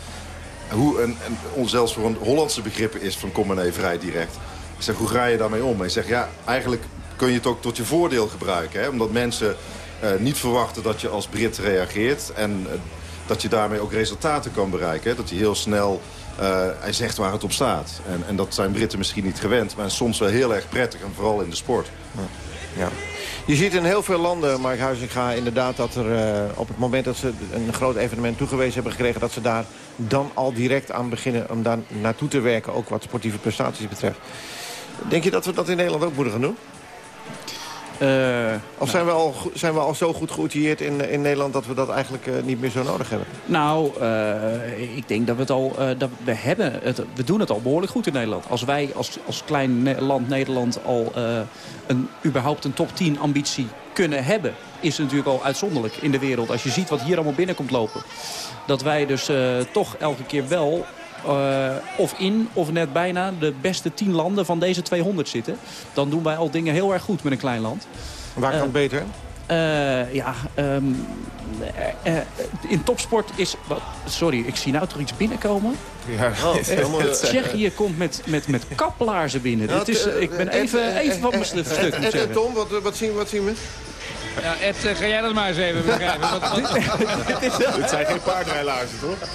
Hoe, en, en zelfs voor een Hollandse begrippen is Van Commenee vrij direct. Ik zeg, hoe ga je daarmee om? En ik zeg, ja, eigenlijk kun je het ook tot je voordeel gebruiken. Hè? Omdat mensen niet verwachten dat je als Brit reageert. En dat je daarmee ook resultaten kan bereiken. Hè? Dat je heel snel hij zegt waar het op staat. En, en dat zijn Britten misschien niet gewend. Maar soms wel heel erg prettig. En vooral in de sport. Ja. ja. Je ziet in heel veel landen, Mark Huizinga, inderdaad dat er uh, op het moment dat ze een groot evenement toegewezen hebben gekregen... dat ze daar dan al direct aan beginnen om daar naartoe te werken, ook wat sportieve prestaties betreft. Denk je dat we dat in Nederland ook moeten gaan doen? Uh, of zijn, nou. we al, zijn we al zo goed geoutilleerd in, in Nederland dat we dat eigenlijk uh, niet meer zo nodig hebben? Nou, uh, ik denk dat we het al, dat we hebben het, we doen het al behoorlijk goed in Nederland. Als wij als, als klein land Nederland al een, überhaupt een top 10 ambitie kunnen hebben, is het natuurlijk al uitzonderlijk in de wereld. Als je ziet wat hier allemaal binnenkomt lopen. Dat wij dus toch elke keer wel of in of net bijna de beste 10 landen van deze 200 zitten. Dan doen wij al dingen heel erg goed met een klein land. Waar kan uh, het beter? Uh, ja, um, in topsport is... Sorry, ik zie nou toch iets binnenkomen? Ja, oh, Tsjechië komt met, met, met kaplaarzen binnen. Ja, Dit is, ik ben even, even van mijn stuk, moet zeggen. En Tom, wat, wat, zien, wat zien we? Ja, Ed, ga jij dat maar eens even begrijpen. wat, wat... Dit zijn geen paardrijlaarzen, toch?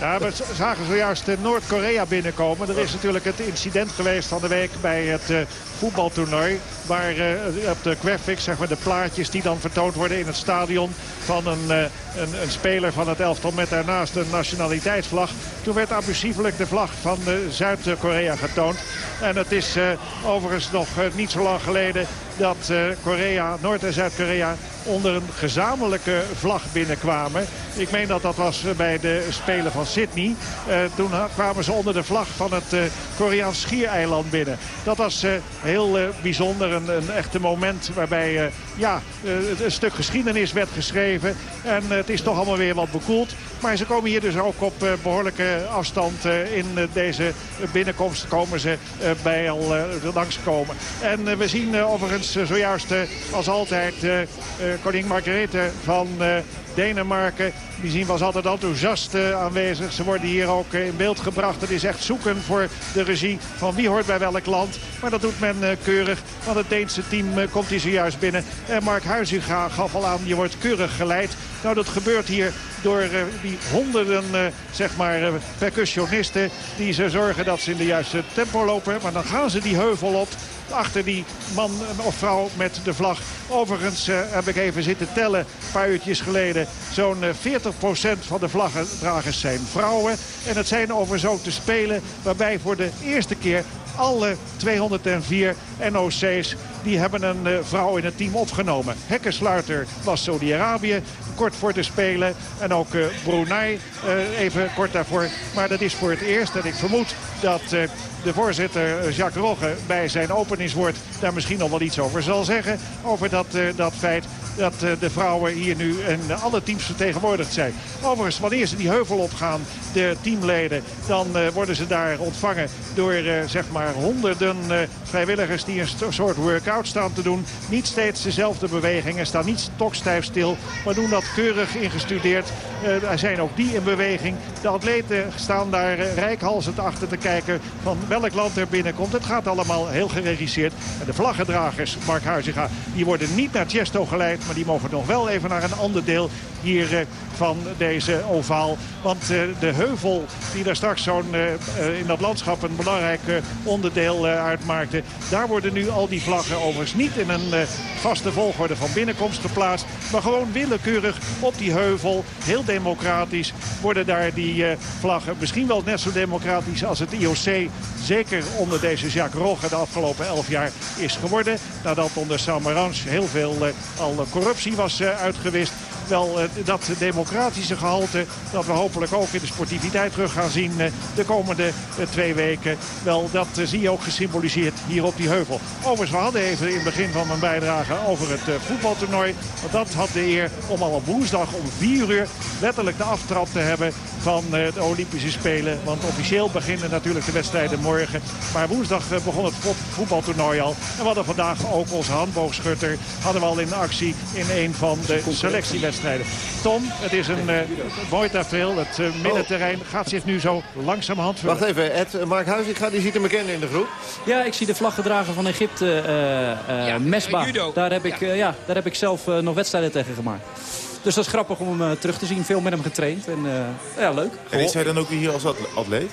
Ja, we zagen zojuist Noord-Korea binnenkomen. Er is natuurlijk het incident geweest van de week bij het uh, voetbaltoernooi. Waar uh, op de graphics, zeg maar de plaatjes die dan vertoond worden in het stadion... van een, een, een, speler van het elftal met daarnaast een nationaliteitsvlag. Toen werd abusievelijk de vlag van Zuid-Korea getoond. En het is overigens nog niet zo lang geleden dat Korea, Noord- en Zuid-Korea onder een gezamenlijke vlag binnenkwamen. Ik meen dat dat was eh, bij de Spelen van Sydney. Uh, toen kwamen ze onder de vlag van het Koreaans schiereiland binnen. Dat was heel bijzonder. Een, een echte moment waarbij ja, een stuk geschiedenis werd geschreven. En het is toch allemaal weer wat bekoeld. Maar ze komen hier dus ook op behoorlijke afstand in deze binnenkomst komen ze bij al langskomen. En we zien overigens zojuist als altijd koningin Margrethe van Denemarken. Die zien was altijd enthousiast aanwezig. Ze worden hier ook in beeld gebracht. Het is echt zoeken voor de regie van wie hoort bij welk land. Maar dat doet men keurig. Want het Deense team komt hier zojuist binnen. En Mark Huizinga gaf al aan, je wordt keurig geleid. Nou, dat gebeurt hier door die honderden zeg maar, percussionisten... die ze zorgen dat ze in de juiste tempo lopen. Maar dan gaan ze die heuvel op achter die man of vrouw met de vlag. Overigens uh, heb ik even zitten tellen, een paar uurtjes geleden. Zo'n 40% van de vlaggendragers zijn vrouwen. En het zijn over zo te spelen waarbij voor de eerste keer alle 204 NOC's die hebben een uh, vrouw in het team opgenomen. Hekkensluiter was Saudi-Arabië, kort voor de Spelen. En ook uh, Brunei uh, even kort daarvoor. Maar dat is voor het eerst. En ik vermoed dat de voorzitter Jacques Rogge bij zijn openingswoord daar misschien nog wel iets over zal zeggen. Over dat, dat feit dat de vrouwen hier nu in alle teams vertegenwoordigd zijn. Overigens, wanneer ze die heuvel opgaan, de teamleden, dan worden ze daar ontvangen door zeg maar honderden vrijwilligers die een soort workout staan te doen. Niet steeds dezelfde bewegingen, staan niet stokstijf stil, maar doen dat keurig ingestudeerd. Uh, er zijn ook die in beweging. De atleten staan daar uh, rijkhalsend achter te kijken van welk land er binnenkomt. Het gaat allemaal heel geregisseerd. En de vlaggedragers, Mark Huizinga, die worden niet naar Chesto geleid, maar die mogen nog wel even naar een ander deel hier uh, van deze ovaal. Want de heuvel die daar straks zo'n in dat landschap een belangrijk onderdeel uitmaakte. Daar worden nu al die vlaggen overigens niet in een vaste volgorde van binnenkomst geplaatst. Maar gewoon willekeurig op die heuvel. Heel democratisch worden daar die vlaggen. Misschien wel net zo democratisch als het IOC. Zeker onder deze Jacques Rogge de afgelopen elf jaar is geworden. Nadat onder Samaranch heel veel al corruptie was uitgewist wel dat democratische gehalte... dat we hopelijk ook in de sportiviteit terug gaan zien de komende twee weken. Wel, dat zie je ook gesymboliseerd hier op die heuvel. Overigens, we hadden even in het begin van mijn bijdrage over het voetbaltoernooi. Want dat had de eer om al op woensdag om vier uur letterlijk de aftrap te hebben van de Olympische Spelen. Want officieel beginnen natuurlijk de wedstrijden morgen. Maar woensdag begon het voetbaltoernooi al. En we hadden vandaag ook onze handboogschutter hadden we al in actie in een van de selectiewedstrijden. Tom, het is een uh, mooi tafereel. Het uh, middenterrein gaat zich nu zo langzamerhand vullen. Wacht even, Ed, Mark Huizinga, die ziet hem bekend in de groep. Ja, ik zie de vlaggedrager van Egypte, uh, ja, Mesba. Daar heb, ik, ja. ja. daar heb ik zelf nog wedstrijden tegen gemaakt. Dus dat is grappig om hem terug te zien. Veel met hem getraind. En, ja, leuk. En is hij dan ook weer hier als atleet?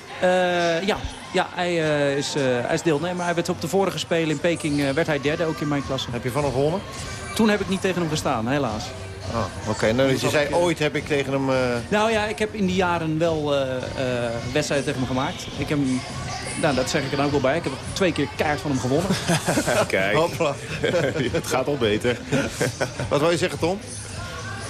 ja, ja hij, is, hij is deelnemer. Hij werd op de vorige Spelen in Peking werd hij derde, ook in mijn klasse. Heb je van hem gewonnen? Toen heb ik niet tegen hem gestaan, helaas. Oh, Oké, okay. nou, dus je zei ooit heb ik tegen hem... Uh... Nou ja, ik heb in die jaren wel uh, uh, wedstrijden tegen hem gemaakt. Ik heb nou, dat zeg ik er ook wel bij. Ik heb twee keer kaart van hem gewonnen. Kijk, Hopla. het gaat al beter. Wat wil je zeggen, Tom?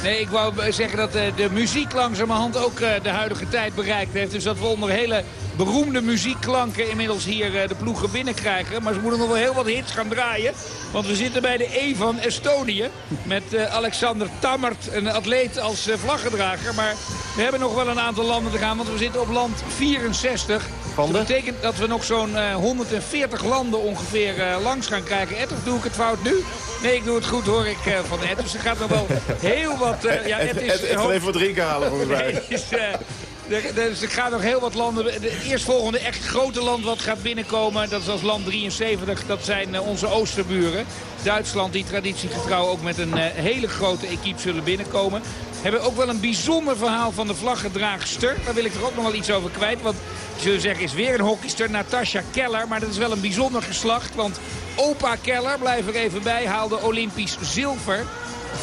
Nee, ik wou zeggen dat de muziek langzamerhand ook de huidige tijd bereikt heeft. Dus dat we onder hele beroemde muziekklanken inmiddels hier de ploegen binnenkrijgen. Maar ze moeten nog wel heel wat hits gaan draaien. Want we zitten bij de E van Estonië. Met uh, Alexander Tammert, een atleet als uh, vlaggedrager. Maar we hebben nog wel een aantal landen te gaan. Want we zitten op land 64. Van Dat betekent dat we nog zo'n uh, 140 landen ongeveer langs gaan krijgen. Ed, of doe ik het fout nu? Nee, ik doe het goed hoor ik van Ed. Dus er gaat nog wel heel wat... ja, Ed is, even, even wat drinken halen volgens mij. Dus er gaan nog heel wat landen. Het eerstvolgende echt grote land wat gaat binnenkomen. Dat is als land 73. Dat zijn onze oosterburen. Duitsland die traditiegetrouw ook met een hele grote equipe zullen binnenkomen. Hebben ook wel een bijzonder verhaal van de vlaggedraagster. Daar wil ik er ook nog wel iets over kwijt. Want zullen zeggen is weer een hockeyster. Natasha Keller. Maar dat is wel een bijzonder geslacht. Want opa Keller, blijf er even bij, haalde Olympisch zilver.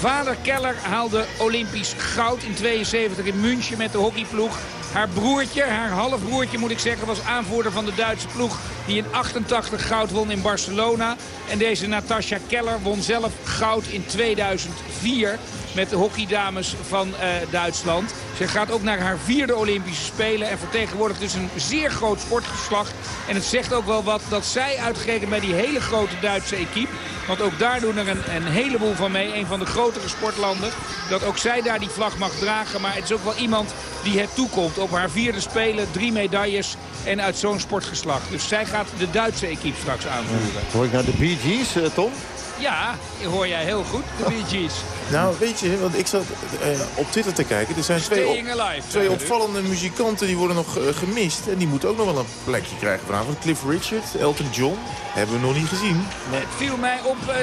Vader Keller haalde Olympisch goud in 72 in München met de hockeyploeg. Haar broertje, haar halfbroertje moet ik zeggen, was aanvoerder van de Duitse ploeg die in 88 goud won in Barcelona. En deze Natasja Keller won zelf goud in 2004 met de hockeydames van uh, Duitsland. Ze gaat ook naar haar vierde Olympische Spelen en vertegenwoordigt dus een zeer groot sportgeslacht. En het zegt ook wel wat dat zij uitgerekend bij die hele grote Duitse equipe... want ook daar doen er een, een heleboel van mee, een van de grotere sportlanden... dat ook zij daar die vlag mag dragen. Maar het is ook wel iemand die het toekomt. Op haar vierde Spelen drie medailles en uit zo'n sportgeslacht. Dus zij gaat de Duitse equipe straks aanvoeren. Hoor ik naar de Bee Gees, uh, Tom? Ja, hoor jij heel goed, de Bee Gees. Nou, weet je, want ik zat uh, op Twitter te kijken. Er zijn twee, op, twee opvallende muzikanten die worden nog uh, gemist. En die moeten ook nog wel een plekje krijgen vanavond. Cliff Richard, Elton John, hebben we nog niet gezien. Nee. Het viel mij op, uh,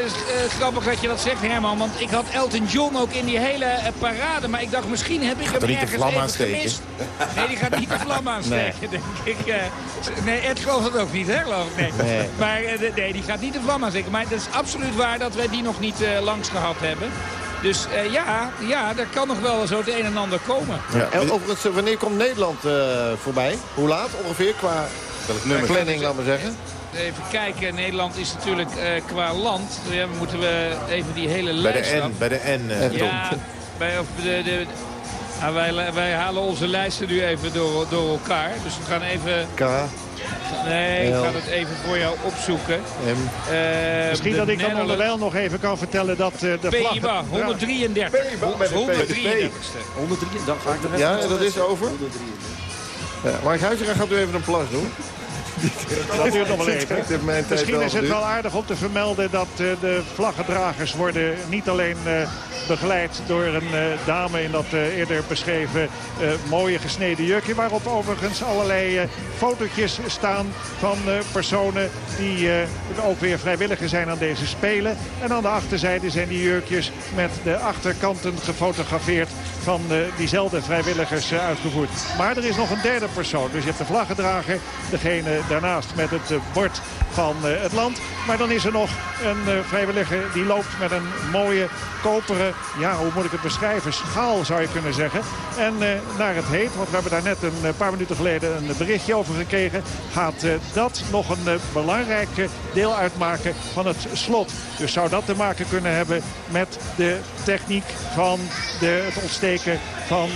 grappig dat je dat zegt Herman. Want ik had Elton John ook in die hele parade. Maar ik dacht, misschien heb ik gaat hem niet ergens de vlam even aansteken? gemist. Nee, die gaat niet de vlam aansteken, nee. denk ik. nee, Ed gelooft het ook niet, hè, geloof ik. Nee. nee. Maar nee, die gaat niet de vlam aansteken. Maar het is absoluut waar dat wij die nog niet langs gehad hebben. Dus uh, ja, ja, er kan nog wel zo het een en ander komen. Ja. En overigens, wanneer komt Nederland uh, voorbij? Hoe laat ongeveer qua planning, laat maar zeggen? Even kijken, Nederland is natuurlijk uh, qua land. Ja, moeten we even die hele bij lijst de N, Bij de N, uh, Ja, bij, of de, de, ah, wij, wij halen onze lijsten nu even door, door elkaar. Dus we gaan even... K. Nee, ik ga het even voor jou opzoeken. Uh, Misschien dat ik dan onderwijl nog even kan vertellen dat uh, de vlag... Peba, 133. Peba, 133. 103, dan ga ik even... Ja, dat is over. Ja, Mark Huizinga gaat u even een plas doen. Dat duurt nog wel even. Misschien is het wel aardig om te vermelden dat uh, de vlaggedragers worden niet alleen uh, begeleid door een uh, dame in dat eerder beschreven mooie gesneden jurkje. Waarop overigens allerlei fotootjes staan van personen die ook weer vrijwilliger zijn aan deze spelen. En aan de achterzijde zijn die jurkjes met de achterkanten gefotografeerd van diezelfde vrijwilligers uitgevoerd. Maar er is nog een derde persoon. Dus je hebt de vlaggedrager, degene daarnaast met het bord van het land. Maar dan is er nog een vrijwilliger die loopt met een mooie koperen, ja hoe moet ik het beschrijven, schaal zou je kunnen zeggen. En naar het heet, want we hebben daar net een paar minuten geleden een berichtje over gekregen, gaat dat nog een belangrijk deel uitmaken van het slot. Dus zou dat te maken kunnen hebben met de techniek van de, het ontsteken van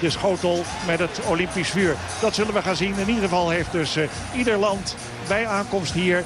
de schotel met het Olympisch vuur. Dat zullen we gaan zien. In ieder geval heeft dus ieder land bij aankomst hier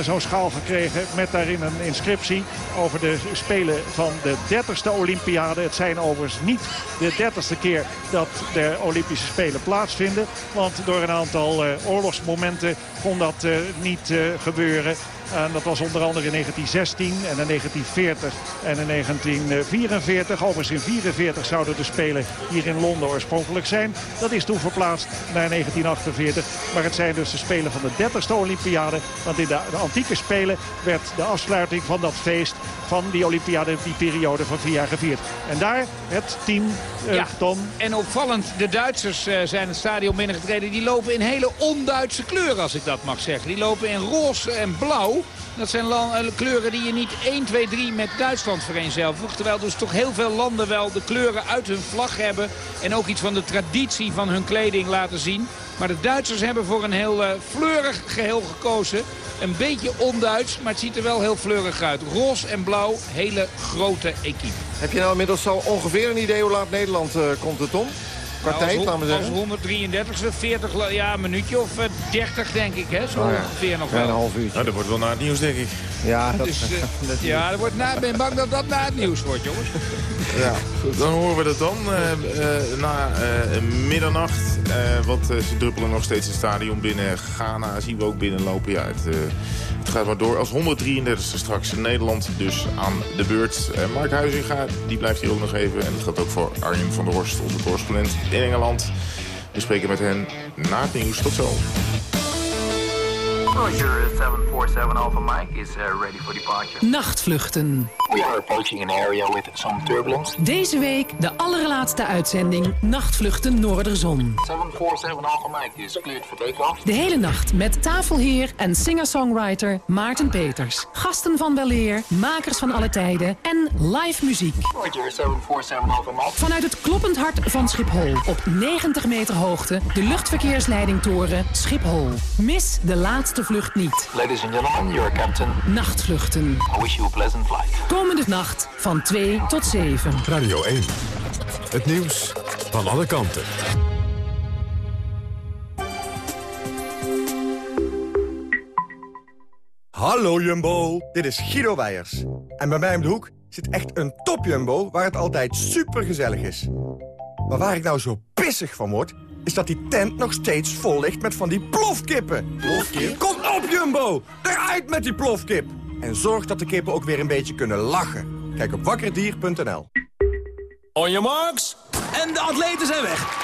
zo'n schaal gekregen met daarin een inscriptie over de Spelen van de 30ste Olympiade. Het zijn overigens niet de 30ste keer dat de Olympische Spelen plaatsvinden. Want door een aantal uh, oorlogsmomenten kon dat uh, niet uh, gebeuren. En dat was onder andere in 1916 en in 1940 en in 1944. Overigens in 1944 zouden de Spelen hier in Londen oorspronkelijk zijn. Dat is toen verplaatst naar 1948. Maar het zijn dus de Spelen van de 30ste Olympiade. Want in de, de antieke Spelen werd de afsluiting van dat feest van die Olympiade die periode van vier jaar gevierd. En daar het team uh, ja. Tom. En opvallend, de Duitsers uh, zijn het stadion binnengetreden. Die lopen in hele onduitse kleuren, als ik dat mag zeggen. Die lopen in roze en blauw. Dat zijn kleuren die je niet 1, 2, 3 met Duitsland vereenzelvigt. Terwijl dus toch heel veel landen wel de kleuren uit hun vlag hebben. En ook iets van de traditie van hun kleding laten zien. Maar de Duitsers hebben voor een heel uh, fleurig geheel gekozen. Een beetje onduits, maar het ziet er wel heel fleurig uit. Roze en blauw, hele grote equipe. Heb je nou inmiddels zo ongeveer een idee hoe laat Nederland uh, komt het om? Qua nou, tijd, laten we zeggen. Als 133 40, ja, een minuutje of uh, 30 denk ik, hè? Zo oh, ja. ongeveer nog ja, wel. een half uurtje. Nou, dat wordt wel na het nieuws, denk ik. Ja, dat, dus, uh, dat ja, dat wordt na, ben bang dat dat na het nieuws wordt, jongens. Ja, goed, dan horen we dat dan. Uh, na middernacht, want ze druppelen nog steeds het stadion binnen. Ghana zien we ook binnenlopen. Ja, het, het gaat maar door. Als 133e straks Nederland dus aan de beurt. Mark Huizinga, die blijft hier ook nog even. En dat gaat ook voor Arjen van der Horst, onze correspondent in Engeland. We spreken met hen na het nieuws. Tot zo. Roger, 747 Alpha Mike is uh, ready for departure. Nachtvluchten. We are approaching an area with some turbulence. Deze week de allerlaatste uitzending Nachtvluchten Noorderzon. 747 Alpha Mike is cleared for takeoff. De hele nacht met tafelheer en singer-songwriter Maarten Peters. Gasten van Weleer, makers van alle tijden en live muziek. Roger, 747 Alpha Mike. Vanuit het kloppend hart van Schiphol op 90 meter hoogte de luchtverkeersleidingtoren Schiphol. Mis de laatste vlucht niet. Ladies and gentlemen, your captain. Nachtvluchten. I wish you a pleasant flight. Komende nacht van 2 tot 7. Radio 1. Het nieuws van alle kanten. Hallo Jumbo, dit is Guido Wijers. En bij mij om de hoek zit echt een top Jumbo waar het altijd super gezellig is. Maar waar ik nou zo pissig van word, is dat die tent nog steeds vol ligt met van die plofkippen. Plofkip? Kom op Jumbo, eruit met die plofkip. En zorg dat de kippen ook weer een beetje kunnen lachen. Kijk op wakkerdier.nl. On your marks. En de atleten zijn weg.